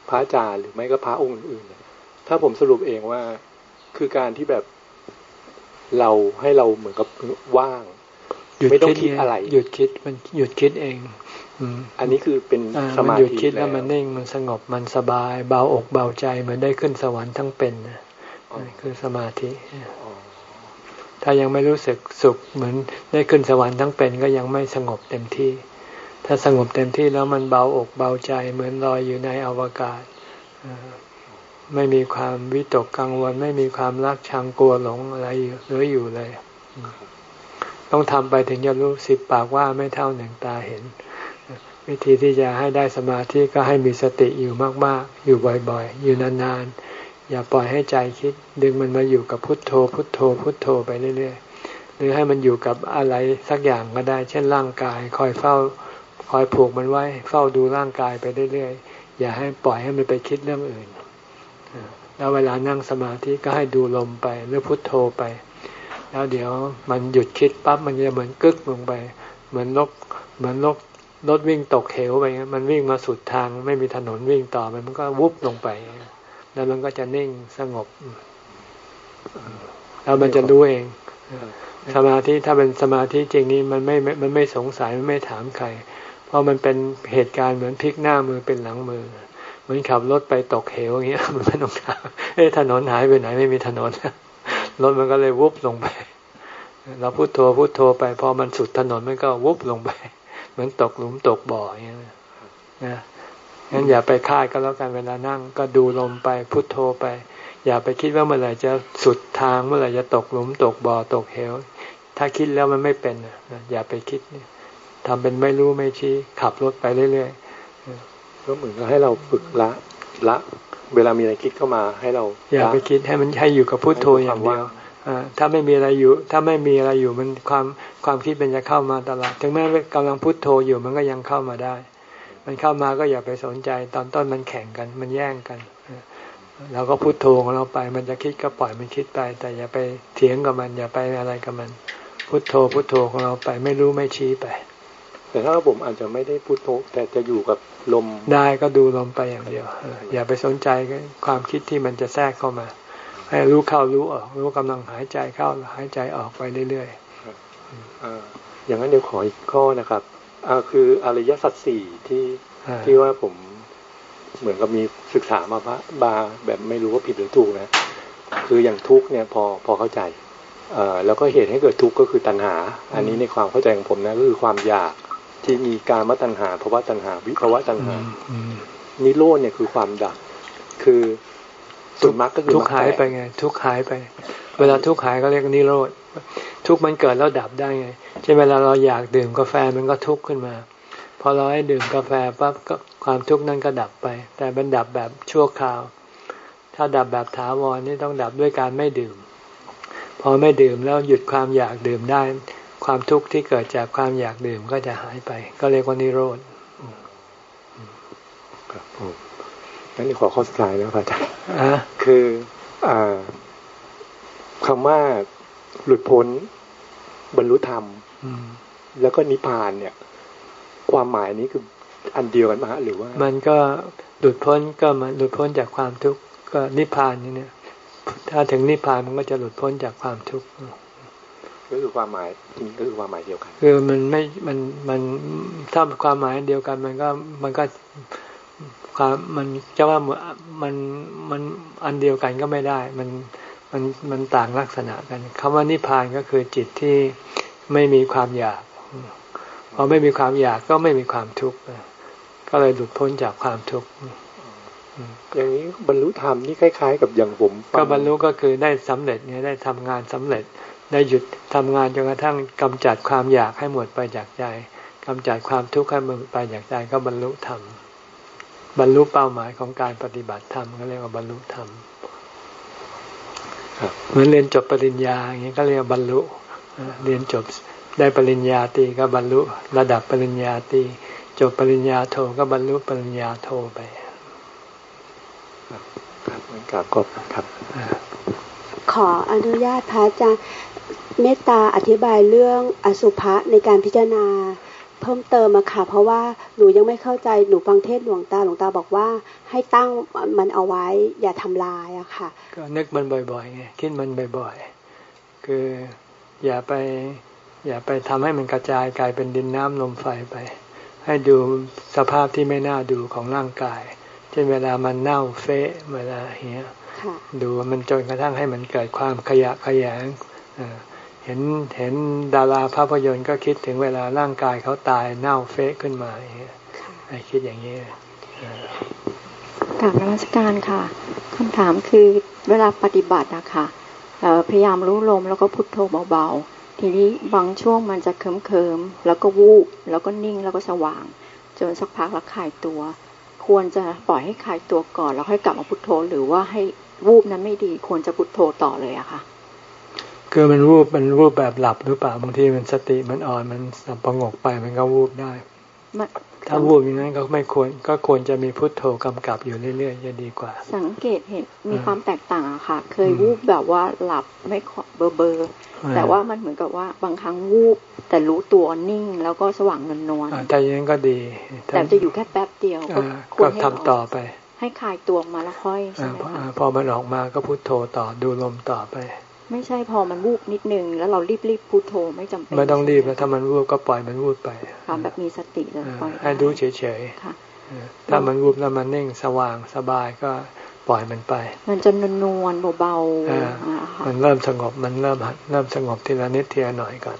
พระอาจารย์หรือไม่ก็พระองค์อื่นๆถ้าผมสรุปเองว่าคือการที่แบบเราให้เราเหมือนกับว่างไม่ต้องคิดอะไร หยุดคิดมันหยุดคิดเองอันนี้คือเป็นสมาธิหยุดคิดแล้วมันนิ่งมันสงบมันสบาย เบาอกเบาใจเหมือนได้ขึ้นสวรรค์ทั้งเป็น คือสมาธิ ถ้ายังไม่รู้สึกสุขเหมือนได้ขึ้นสวรรค์ทั้งเป็นก็ยังไม่สงบเต็มที่ ถ้าสงบเต็มที่แล้วมันเบาอกเบาใจเหมือนลอยอยู่ในอวกาศไม่มีความวิตกกังวล ไม่มีความรักชังกลัวหลงอะไรเหลืออยู่เลย ต้องทำไปถึงจะรู้สิบปากว่าไม่เท่าหนึ่งตาเห็น วิธีที่จะให้ได้สมาธิก็ให้มีสติอยู่มาก ๆ อยู่บ่อย ๆ อยู่นาน ๆ อย่าปล่อยให้ใจคิด ดึงมันมาอยู่กับพุทโธ พุทโธ พุทโธไปเรื่อยๆหรือให้มันอยู่กับอะไรสักอย่างก็ได้ เช่นร่างกาย คอยเฝ้า คอยผูกมันไว้ เฝ้าดูร่างกายไปเรื่อยๆ อย่าให้ปล่อยให้มันไปคิดเรื่องอื่น แล้วเวลานั่งสมาธิก็ให้ดูลมไปหรือพุทโธไป แล้วเดี๋ยวมันหยุดคิดปั๊บมันจะเหมือนกึกลงไป เหมือนนกเหมือนนกรถวิ่งตกเหวไปมันวิ่งมาสุดทางไม่มีถนนวิ่งต่อมันมันก็วุบลงไป แล้วมันก็จะนิ่งสงบแล้วมันจะรู้เอง สมาธิถ้าเป็นสมาธิจริงนี้มันไม่มันไม่สงสัยมันไม่ถามใคร เพราะมันเป็นเหตุการณ์เหมือนพลิกหน้ามือเป็นหลังมือ เหมือนขับรถไปตกเหวอย่างเงี้ยมันไม่ต้องถามเอ้ถนนหายไปไหนไม่มีถนนรถมันก็เลยวุบลงไปเราพูดโทพูดโทไปพอมันสุดถนนมันก็วุบลงไป เหมือนตกหลุมตกบ่ออย่างเงี้ยนะ งั้นอย่าไปคาดก็แล้วกันเวลานั่งก็ดูลมไปพุทโธไป อย่าไปคิดว่าเมื่อไหร่จะสุดทางเมื่อไหร่จะตกหลุมตกบ่อตกเหว ถ้าคิดแล้วมันไม่เป็นนะอย่าไปคิดทำเป็นไม่รู้ไม่ชี้ขับรถไปเรื่อยๆก็เหมือนกับให้เราฝึกละละ เวลามีอะไรคิดเข้ามาให้เรา อย่าไปคิดให้มันให้อยู่กับพุทโธอย่างเดียวถ้าไม่มีอะไรอยู่ ถ้าไม่มีอะไรอยู่มันความความคิดเป็นจะเข้ามาตลอดถึงแม้กำลังพุทโธอยู่มันก็ยังเข้ามาได้ มันเข้ามาก็อย่าไปสนใจ ตอนต้นมันแข่งกัน มันแย่งกันเราก็พูดโทของเราไป มันจะคิดก็ปล่อยมันคิดไป แต่อย่าไปเถียงกับมัน อย่าไปอะไรกับมัน พุทโธพุทโธของเราไปไม่รู้ไม่ชี้ไป แต่ถ้าผมอาจจะไม่ได้พุทโธแต่จะอยู่กับลมได้ก็ดูลมไปอย่างเดียว อย่าไปสนใจความคิดที่มันจะแทรกเข้ามา ให้รู้เข้ารู้ออก รู้กำลังหายใจเข้าหายใจออกไปเรื่อยๆอย่างนั้นเดี๋ยวขออีกข้อนะครับอ่า คืออริยสัจสี่ที่ที่ว่าผมเหมือนกับมีศึกษามาพระบาแบบไม่รู้ว่าผิดหรือถูกนะ คืออย่างทุกเนี่ยพอพอเข้าใจเอ่อแล้วก็เหตุให้เกิดทุกข์ก็คือตัณหา อันนี้ในความเข้าใจของผมนะก็คือความอยากที่มีการมตัณหาภาวะตัณหา วิภาวะตัณหานิโรธเนี่ยคือความดับคือสุดมรรคก็คือทุกหายไปไง ทุกหายไป เวลาทุกหายก็เรียกนิโรธ ทุกมันเกิดแล้วดับได้ไงเช่นเวลาเราอยากดื่มกาแฟมันก็ทุกข์ขึ้นมา พอเราให้ดื่มกาแฟปั๊บก็ความทุกข์นั้นก็ดับไป แต่เป็นดับแบบชั่วคราว ถ้าดับแบบถาวรนี่ต้องดับด้วยการไม่ดื่ม พอไม่ดื่มแล้วหยุดความอยากดื่มได้ ความทุกข์ที่เกิดจากความอยากดื่มก็จะหายไป ก็เรียกว่านิโรธครับผมงั้นขอข้อสุดท้ายแล้วครับอาจารย์คืออ่าคำว่า หลุดพ้น บรรลุธรรมแล้วก็นิพพานเนี่ย ความหมายนี้คืออันเดียวกันมาหรือว่า มันก็หลุดพ้นก็มันหลุดพ้นจากความทุกข์ก็นิพพานนี่เนี่ย ถ้าถึงนิพพานมันก็จะหลุดพ้นจากความทุกข์ก็คือความหมายจริงก็คือความหมายเดียวกัน คือมันไม่มันมันถ้าความหมายเดียวกัน มันก็มันก็ความมันจะว่ามันมันอันเดียวกันก็ไม่ได้ มัน มันมันต่างลักษณะกันคำว่านิพพานก็คือจิตที่ไม่มีความอยากพอไม่มีความอยากก็ไม่มีความทุกข์ก็เลยหลุดพ้นจากความทุกข์อย่างนี้บรรลุธรรมนี่คล้าย ๆ กับอย่างผมก็บรรลุก็คือได้สำเร็จเนี่ยได้ทำงานสำเร็จ ได้หยุดทำงานจนกระทั่งกำจัดความอยากให้หมดไปจากใจกำจัดความทุกข์ให้หมดไปจากใจก็บรรลุธรรมบรรลุเป้าหมายของการปฏิบัติธรรมก็เรียกว่าบรรลุธรรม เหมือนเรียนจบปริญญาอย่างนี้ก็เรียกบรรลุเรียนจบได้ปริญญาตรีก็บรรลุระดับปริญญาตรีจบปริญญาโทก็บรรลุปริญญาโทไปครับกราบขอบครับ ขออนุญาตพระอาจารย์เมตตาอธิบายเรื่องอสุภะในการพิจารณา เพิ่มเติมอะค่ะ เพราะว่าหนูยังไม่เข้าใจหนูฟังเทศหลวงตาหลวงตาบอกว่า ให้ตั้งมันเอาไว้ อย่าทำลายอะค่ะ ก็นึกมันบ่อยๆไงคิดมันบ่อยๆ คืออย่าไป อย่าไปทำให้มันกระจายกลายเป็นดินน้ำลมไฟไป ให้ดูสภาพที่ไม่น่าดูของร่างกาย เช่นเวลามันเน่าเฟะเวลาเหี้ยดูมันจนกระทั่งให้มันเกิดความขยะขยง เห็นเห็นดาราภาพยนตร์ก็คิดถึงเวลาร่างกายเขาตายเน่าเฟะขึ้นมาให้คิดอย่างนี้กลับนมัสการค่ะคำถามคือเวลาปฏิบัติอะค่ะพยายามรู้ลมแล้วก็พุทโธเบาๆ ทีนี้บางช่วงมันจะเคิมๆแล้วก็วูบแล้วก็นิ่งแล้วก็สว่าง จนสักพักแล้วคลายตัว ควรจะปล่อยให้คลายตัวก่อน แล้วค่อยกลับมาพุทโธ หรือว่าให้วูบนั้นไม่ดีควรจะพุทโธต่อเลยอะค่ะ คือมันวูบมันวูบแบบหลับหรือเปล่าบางทีมันสติมันอ่อนมันสับประงกไปมันก็วูบได้ถ้าวูบอย่างนั้นก็ไม่ควรก็ควรจะมีพุทโธกำกับอยู่เรื่อยๆจะดีกว่า สังเกตเห็นมีความแตกต่างอะค่ะ เคยวูบแบบว่าหลับไม่เบอร์เบอร์แต่ว่ามันเหมือนกับว่าบางครั้งวูบแต่รู้ตัวนิ่งแล้วก็สว่างนวลนวลแต่ยังก็ดี แต่จะอยู่แค่แป๊บเดียวก็ควรทำต่อไป ให้คลายตัวมาแล้วค่อยใช่ไหมคะพอมันออกมาก็พุทโธต่อดูลมต่อไป ไม่ใช่พอมันวูบนิดนึงแล้วเรารีบรีบพุทโธไม่จำเป็นไม่ต้องรีบแล้วถ้ามันวูบก็ปล่อยมันวูบไปทำแบบมีสติเลยให้ดูเฉยๆถ้ามันวูบแล้วมันนิ่งสว่างสบายก็ปล่อยมันไป มันจะนนวลเบาๆมันเริ่มสงบมันเริ่มเริ่มสงบทีละนิดทีละหน่อยก่อน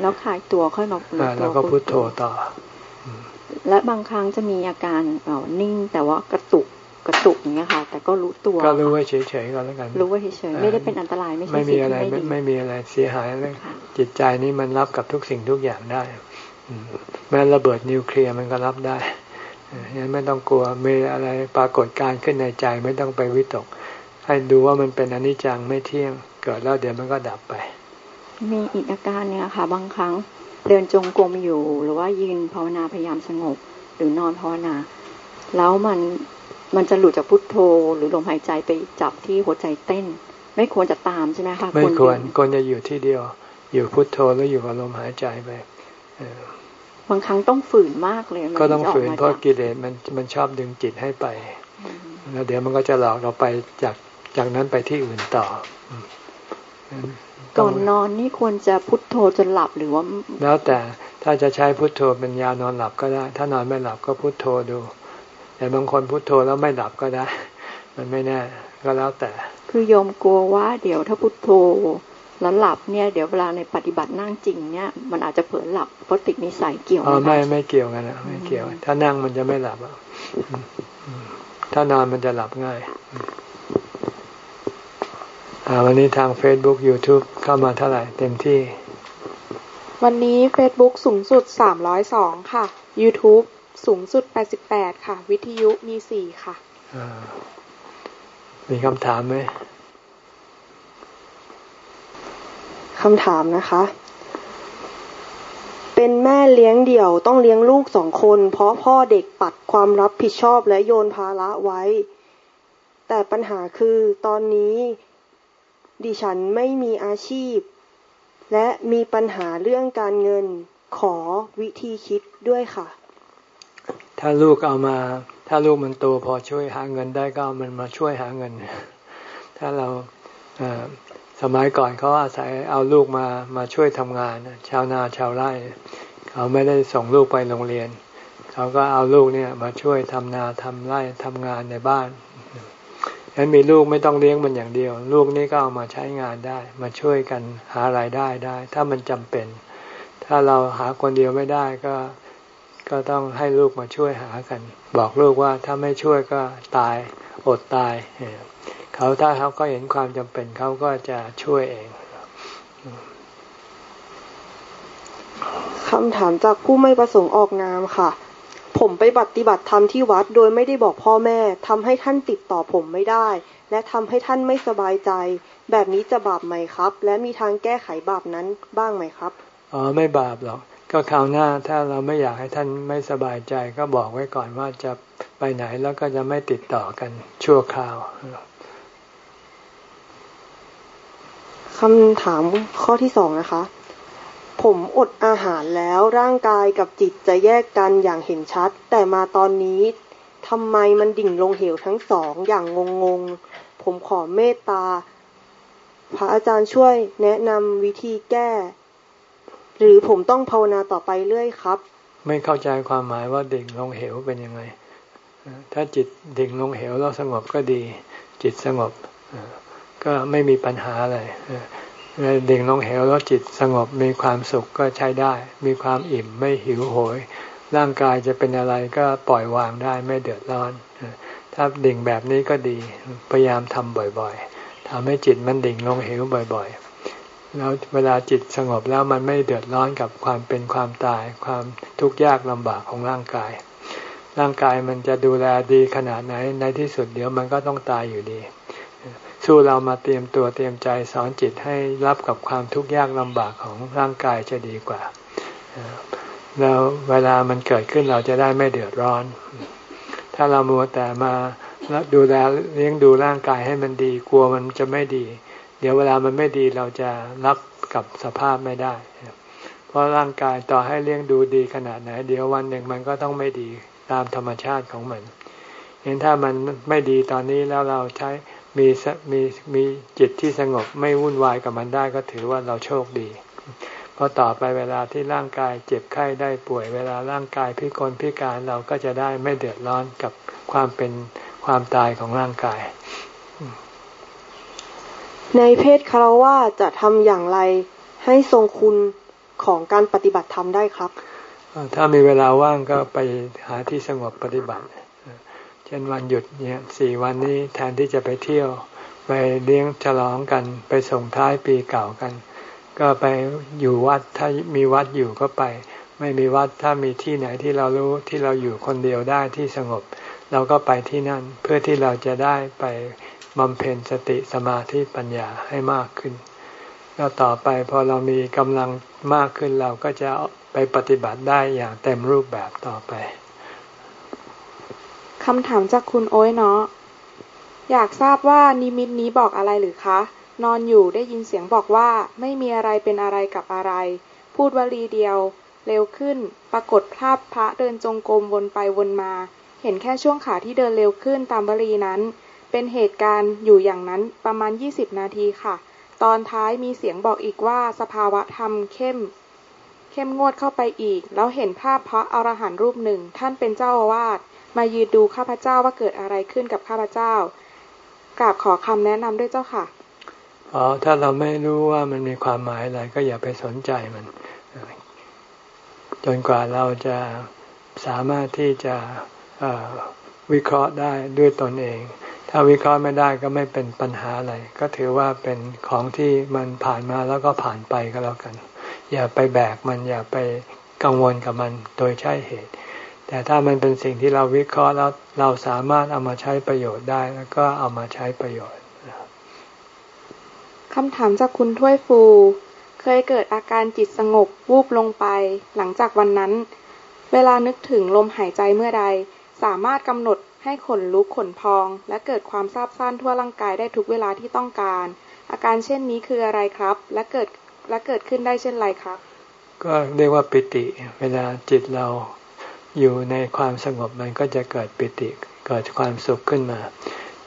แล้วคลายตัวค่อยมาแล้วก็พุทโธต่อ และบางครั้งจะมีอาการเอนิ่งแต่ว่ากระตุก กระตุกอย่างเงี้ยค่ะ แต่ก็รู้ตัว ก็รู้ไว้เฉยๆก็แล้วกัน รู้ไว้เฉยๆ ไม่ได้เป็นอันตรายไม่ใช่ไม่มีอะไรไม่มีอะไรเสียหายเลยจิตใจนี้มันรับกับทุกสิ่งทุกอย่างได้แม้ระเบิดนิวเคลียร์มันก็รับได้ยังไม่ต้องกลัวมีอะไรปรากฏการขึ้นในใจไม่ต้องไปวิตก ให้ดูว่ามันเป็นอนิจจังไม่เที่ยง เกิดแล้วเดี๋ยวมันก็ดับไป มีอีกอาการเนี่ยค่ะ บางครั้งเดินจงกรมอยู่ หรือว่ายืนภาวนาพยายามสงบ หรือนอนภาวนา แล้วมัน มันจะหลุดจากพุทโธหรือลมหายใจไปจับที่หัวใจเต้น ไม่ควรจะตามใช่ไหมคะไม่ควรควรจะอยู่ที่เดียว อยู่พุทโธแล้วอยู่กับลมหายใจไปบางครั้งต้องฝืนมากเลยก็ต้องฝืนเพราะกิเลสมันมันชอบดึงจิตให้ไปแล้วเดี๋ยวมันก็จะหลอกเราไปจากจากนั้นไปที่อื่นต่อก่อนนอนนี่ควรจะพุทโธจนหลับหรือว่า แล้วแต่ถ้าจะใช้พุทโธเป็นยานอนหลับก็ได้ ถ้านอนไม่หลับก็พุทโธดู แต่บางคนพุทโธแล้วไม่หลับก็ได้ มันไม่แน่ก็แล้วแต่ คือโยมกลัวว่า เดี๋ยวถ้าพุทโธแล้วหลับเนี่ยเดี๋ยวเวลาในปฏิบัตินั่งจริงเนี่ยมันอาจจะเผลอหลับเพราะติดนิสัยเกี่ยวอ๋อไม่ไม่เกี่ยวกันนะไม่เกี่ยว ถ้านั่งมันจะไม่หลับอะถ้านอนมันจะหลับง่ายวันนี้ทาง Facebook YouTube เข้ามาเท่าไหร่เต็มที่ วันนี้ Facebook สูงสุดสามร้อยสองค่ะ YouTube สูงสุดแปดสิบแปดค่ะ วิทยุมีสี่ค่ะ มีคำถามไหมคำถามนะคะ เป็นแม่เลี้ยงเดี่ยวต้องเลี้ยงลูกสองคน เพราะพ่อเด็กปัดความรับผิดชอบและโยนภาระไว้ แต่ปัญหาคือตอนนี้ดิฉันไม่มีอาชีพ และมีปัญหาเรื่องการเงินขอวิธีคิดด้วยค่ะ ถ้าลูกเอามา ถ้าลูกมันโตพอช่วยหาเงินได้ก็มันมาช่วยหาเงิน ถ้าเราสมัยก่อนเขาอาศัยเอาลูกมามาช่วยทำงาน ชาวนาชาวไร่เขาไม่ได้ส่งลูกไปโรงเรียน เขาก็เอาลูกเนี่ยมาช่วยทำนาทำไร่ทำงานในบ้านฉะนั้นมีลูกไม่ต้องเลี้ยงมันอย่างเดียว ลูกนี่ก็เอามาใช้งานได้ มาช่วยกันหารายได้ได้ ถ้ามันจำเป็น ถ้าเราหาคนเดียวไม่ได้ก็ ก็ต้องให้ลูกมาช่วยหากัน บอกลูกว่าถ้าไม่ช่วยก็ตายอดตายเขาถ้าเขาก็เห็นความจำเป็นเขาก็จะช่วยเองคำถามจากผู้ไม่ประสงค์ออกนามค่ะ ผมไปปฏิบัติธรรมที่วัดโดยไม่ได้บอกพ่อแม่ทำให้ท่านติดต่อผมไม่ได้ และทำให้ท่านไม่สบายใจ แบบนี้จะบาปไหมครับ และมีทางแก้ไขบาปนั้นบ้างไหมครับอ๋อไม่บาปหรอก ก็คราวหน้าถ้าเราไม่อยากให้ท่านไม่สบายใจ ก็บอกไว้ก่อนว่าจะไปไหนแล้วก็จะไม่ติดต่อกันชั่วคราวคำถามข้อที่สองนะคะ ผมอดอาหารแล้วร่างกายกับจิตจะแยกกันอย่างเห็นชัด แต่มาตอนนี้ทำไมมันดิ่งลงเหวทั้งสองอย่างงงๆ ผมขอเมตตา พระอาจารย์ช่วยแนะนำวิธีแก้ หรือผมต้องภาวนาต่อไปเรื่อยครับ ไม่เข้าใจความหมายว่าดิ่งลงเหวเป็นยังไง ถ้าจิตดิ่งลงเหวแล้วสงบก็ดี จิตสงบก็ไม่มีปัญหาอะไรดิ่งลงเหวแล้วจิตสงบมีความสุขก็ใช้ได้ มีความอิ่มไม่หิวโหย ร่างกายจะเป็นอะไรก็ปล่อยวางได้ไม่เดือดร้อน ถ้าดิ่งแบบนี้ก็ดี พยายามทำบ่อยๆทำให้จิตมันดิ่งลงเหวบ่อย ๆ แล้วเวลาจิตสงบแล้วมันไม่เดือดร้อนกับความเป็นความตาย ความทุกข์ยากลำบากของร่างกาย ร่างกายมันจะดูแลดีขนาดไหนในที่สุดเดี๋ยวมันก็ต้องตายอยู่ดี สู้เรามาเตรียมตัวเตรียมใจสอนจิตให้รับกับความทุกข์ยากลำบากของร่างกายจะดีกว่า แล้วเวลามันเกิดขึ้นเราจะได้ไม่เดือดร้อน ถ้าเรามัวแต่มาดูแลเลี้ยงดูร่างกายให้มันดีกลัวมันจะไม่ดี เดี๋ยวเวลามันไม่ดีเราจะรับกับสภาพไม่ได้ เพราะร่างกายต่อให้เลี้ยงดูดีขนาดไหน เดี๋ยววันหนึ่งมันก็ต้องไม่ดีตามธรรมชาติของมันเห็นถ้ามันไม่ดีตอนนี้แล้วเราใช้มีมีมีจิตที่สงบไม่วุ่นวายกับมันได้ก็ถือว่าเราโชคดี เพราะต่อไปเวลาที่ร่างกายเจ็บไข้ได้ป่วย เวลาร่างกายพิกลพิการเราก็จะได้ไม่เดือดร้อนกับความเป็นความตายของร่างกาย ในเพศคารวะจะทำอย่างไรให้ทรงคุณของการปฏิบัติธรรมได้ครับ ถ้ามีเวลาว่างก็ไปหาที่สงบปฏิบัติ เช่นวันหยุดเนี่ยสี่วันนี้แทนที่จะไปเที่ยว ไปเลี้ยงฉลองกัน ไปส่งท้ายปีเก่ากัน ก็ไปอยู่วัดถ้ามีวัดอยู่ก็ไป ไม่มีวัดถ้ามีที่ไหนที่เรารู้ที่เราอยู่คนเดียวได้ที่สงบ เราก็ไปที่นั่นเพื่อที่เราจะได้ไป บำเพ็ญสติสมาธิปัญญาให้มากขึ้น แล้วต่อไปพอเรามีกำลังมากขึ้นเราก็จะไปปฏิบัติได้อย่างเต็มรูปแบบต่อไปคำถามจากคุณโอ้ยเนาะอยากทราบว่านิมิตนี้บอกอะไรหรือคะ นอนอยู่ได้ยินเสียงบอกว่าไม่มีอะไรเป็นอะไรกับอะไร พูดวลีเดียว เร็วขึ้น ปรากฏภาพพระเดินจงกรมวนไปวนมา เห็นแค่ช่วงขาที่เดินเร็วขึ้นตามวลีนั้น เป็นเหตุการณ์อยู่อย่างนั้นประมาณ 20 นาทีค่ะ ตอนท้ายมีเสียงบอกอีกว่าสภาวะธรรมเข้ม เข้มงวดเข้าไปอีก แล้วเห็นภาพพระอรหันต์รูปหนึ่ง ท่านเป็นเจ้าอาวาสมายืนดูข้าพเจ้าว่าเกิดอะไรขึ้นกับข้าพเจ้ากราบขอคำแนะนำด้วยเจ้าค่ะอ๋อถ้าเราไม่รู้ว่ามันมีความหมายอะไรก็อย่าไปสนใจมัน จนกว่าเราจะสามารถที่จะวิเคราะห์ได้ด้วยตนเอง ถ้าวิเคราะห์ไม่ได้ก็ไม่เป็นปัญหาอะไร ก็ถือว่าเป็นของที่มันผ่านมาแล้วก็ผ่านไปก็แล้วกัน อย่าไปแบกมันอย่าไปกังวลกับมันโดยใช่เหตุ แต่ถ้ามันเป็นสิ่งที่เราวิเคราะห์แล้วเราสามารถเอามาใช้ประโยชน์ได้แล้วก็เอามาใช้ประโยชน์คำถามจากคุณถ้วยฟู เคยเกิดอาการจิตสงบวูบลงไป หลังจากวันนั้น เวลานึกถึงลมหายใจเมื่อใด สามารถกำหนด ให้ขนลุกขนพอง และเกิดความซาบซ่านทั่วร่างกายได้ทุกเวลาที่ต้องการ อาการเช่นนี้คืออะไรครับ และเกิดและเกิดขึ้นได้เช่นไรครับ ก็เรียกว่าปิติ เวลาจิตเราอยู่ในความสงบมันก็จะเกิดปิติ เกิดความสุขขึ้นมา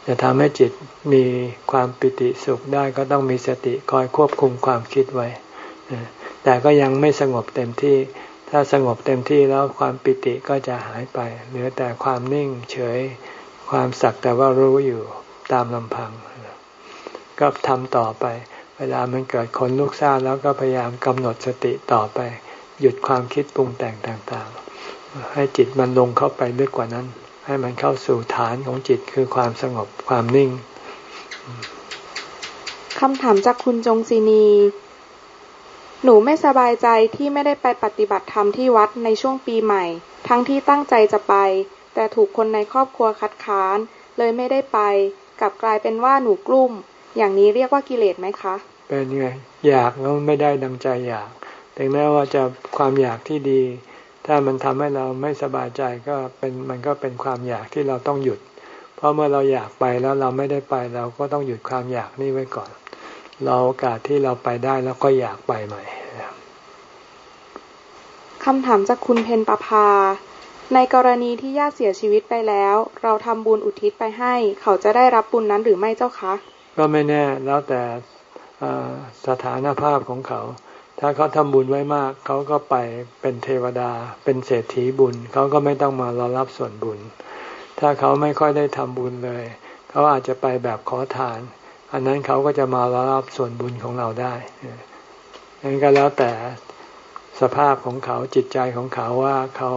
จะทำให้จิตมีความปิติสุขได้ก็ต้องมีสติคอยควบคุมความคิดไว้แต่ก็ยังไม่สงบเต็มที่ ถ้าสงบเต็มที่แล้วความปิติก็จะหายไป เหลือแต่ความนิ่งเฉยความสักแต่ว่ารู้อยู่ตามลำพัง ก็ทำต่อไป เวลามันเกิดคนลุกซ่าแล้วก็พยายามกำหนดสติต่อไป หยุดความคิดปรุงแต่งต่างๆ ให้จิตมันลงเข้าไปลึกกว่านั้น ให้มันเข้าสู่ฐานของจิตคือความสงบความนิ่งคำถามจากคุณจงศินี หนูไม่สบายใจที่ไม่ได้ไปปฏิบัติธรรมที่วัดในช่วงปีใหม่ ทั้งที่ตั้งใจจะไป แต่ถูกคนในครอบครัวคัดค้าน เลยไม่ได้ไป กลับกลายเป็นว่าหนูกลุ้ม อย่างนี้เรียกว่ากิเลสไหมคะ เป็นไง อยากแล้วไม่ได้ดังใจอยาก ถึงแม้ว่าจะความอยากที่ดี ถ้ามันทำให้เราไม่สบายใจก็เป็นมันก็เป็นความอยากที่เราต้องหยุด เพราะเมื่อเราอยากไปแล้วเราไม่ได้ไปเราก็ต้องหยุดความอยากนี่ไว้ก่อน เราโอกาสที่เราไปได้แล้วก็อยากไปใหม่คำถามจากคุณเพนประภา ในกรณีที่ญาติเสียชีวิตไปแล้ว เราทำบุญอุทิศไปให้ เขาจะได้รับบุญนั้นหรือไม่เจ้าคะ ก็ไม่แน่แล้วแต่สถานภาพของเขา ถ้าเขาทำบุญไว้มาก เขาก็ไปเป็นเทวดา เป็นเศรษฐีบุญ เขาก็ไม่ต้องมารอรับส่วนบุญ ถ้าเขาไม่ค่อยได้ทำบุญเลย เขาอาจจะไปแบบขอทาน อันนั้นเขาก็จะมารับส่วนบุญของเราได้นั้นก็แล้วแต่สภาพของเขาจิตใจของเขาว่าเขา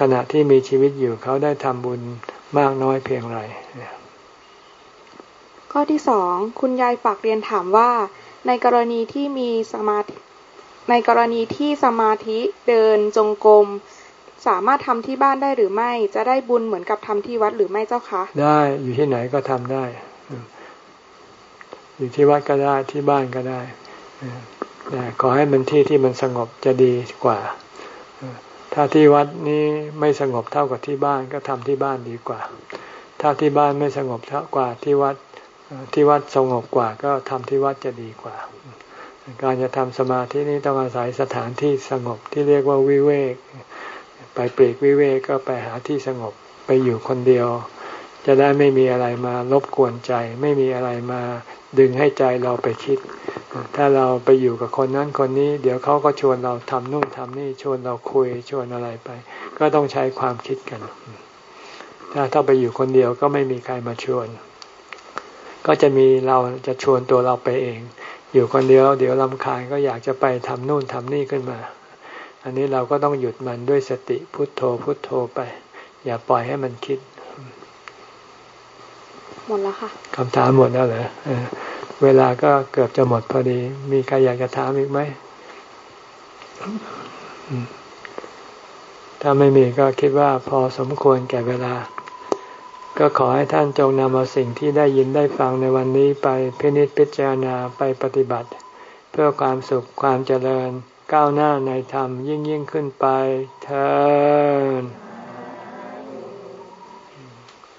ขณะที่มีชีวิตอยู่เขาได้ทำบุญมากน้อยเพียงไรข้อที่สองคุณยายฝากเรียนถามว่า ในกรณีที่มีสมาธิในกรณีที่สมาธิเดินจงกรมสามารถทำที่บ้านได้หรือไม่ จะได้บุญเหมือนกับทำที่วัดหรือไม่เจ้าคะ ได้อยู่ที่ไหนก็ทำได้ อยู่ที่วัดก็ได้ที่บ้านก็ได้แต่ขอให้มันที่ที่มันสงบจะดีกว่า ถ้าที่วัดนี้ไม่สงบเท่ากับที่บ้านก็ทำที่บ้านดีกว่า ถ้าที่บ้านไม่สงบเท่ากว่าที่วัดที่วัดสงบกว่าก็ทำที่วัดจะดีกว่า การจะทำสมาธินี้ต้องอาศัยสถานที่สงบที่เรียกว่าวิเวก ไปเปรกวิเวกก็ไปหาที่สงบไปอยู่คนเดียว จะได้ไม่มีอะไรมารบกวนใจ ไม่มีอะไรมาดึงให้ใจเราไปคิด ถ้าเราไปอยู่กับคนนั้นคนนี้ เดี๋ยวเขาก็ชวนเราทำนู่นทำนี่ชวนเราคุยชวนอะไรไป ก็ต้องใช้ความคิดกัน ถ้าถ้าไปอยู่คนเดียวก็ไม่มีใครมาชวน ก็จะมีเราจะชวนตัวเราไปเอง อยู่คนเดียวเดี๋ยวลำคาญก็อยากจะไปทำนู่นทำนี่ขึ้นมา อันนี้เราก็ต้องหยุดมันด้วยสติพุทโธพุทโธไป อย่าปล่อยให้มันคิด หมดแล้วค่ะคำถามหมดแล้วเหรอเวลาก็เกือบจะหมดพอดี มีใครอยากจะถามอีกไหม ถ้าไม่มีก็คิดว่าพอสมควรแก่เวลา ก็ขอให้ท่านจงนำเอาสิ่งที่ได้ยินได้ฟังในวันนี้ไปพินิจพิจารณาไปปฏิบัติ เพื่อความสุขความเจริญก้าวหน้าในธรรมยิ่งยิ่งขึ้นไปเธอ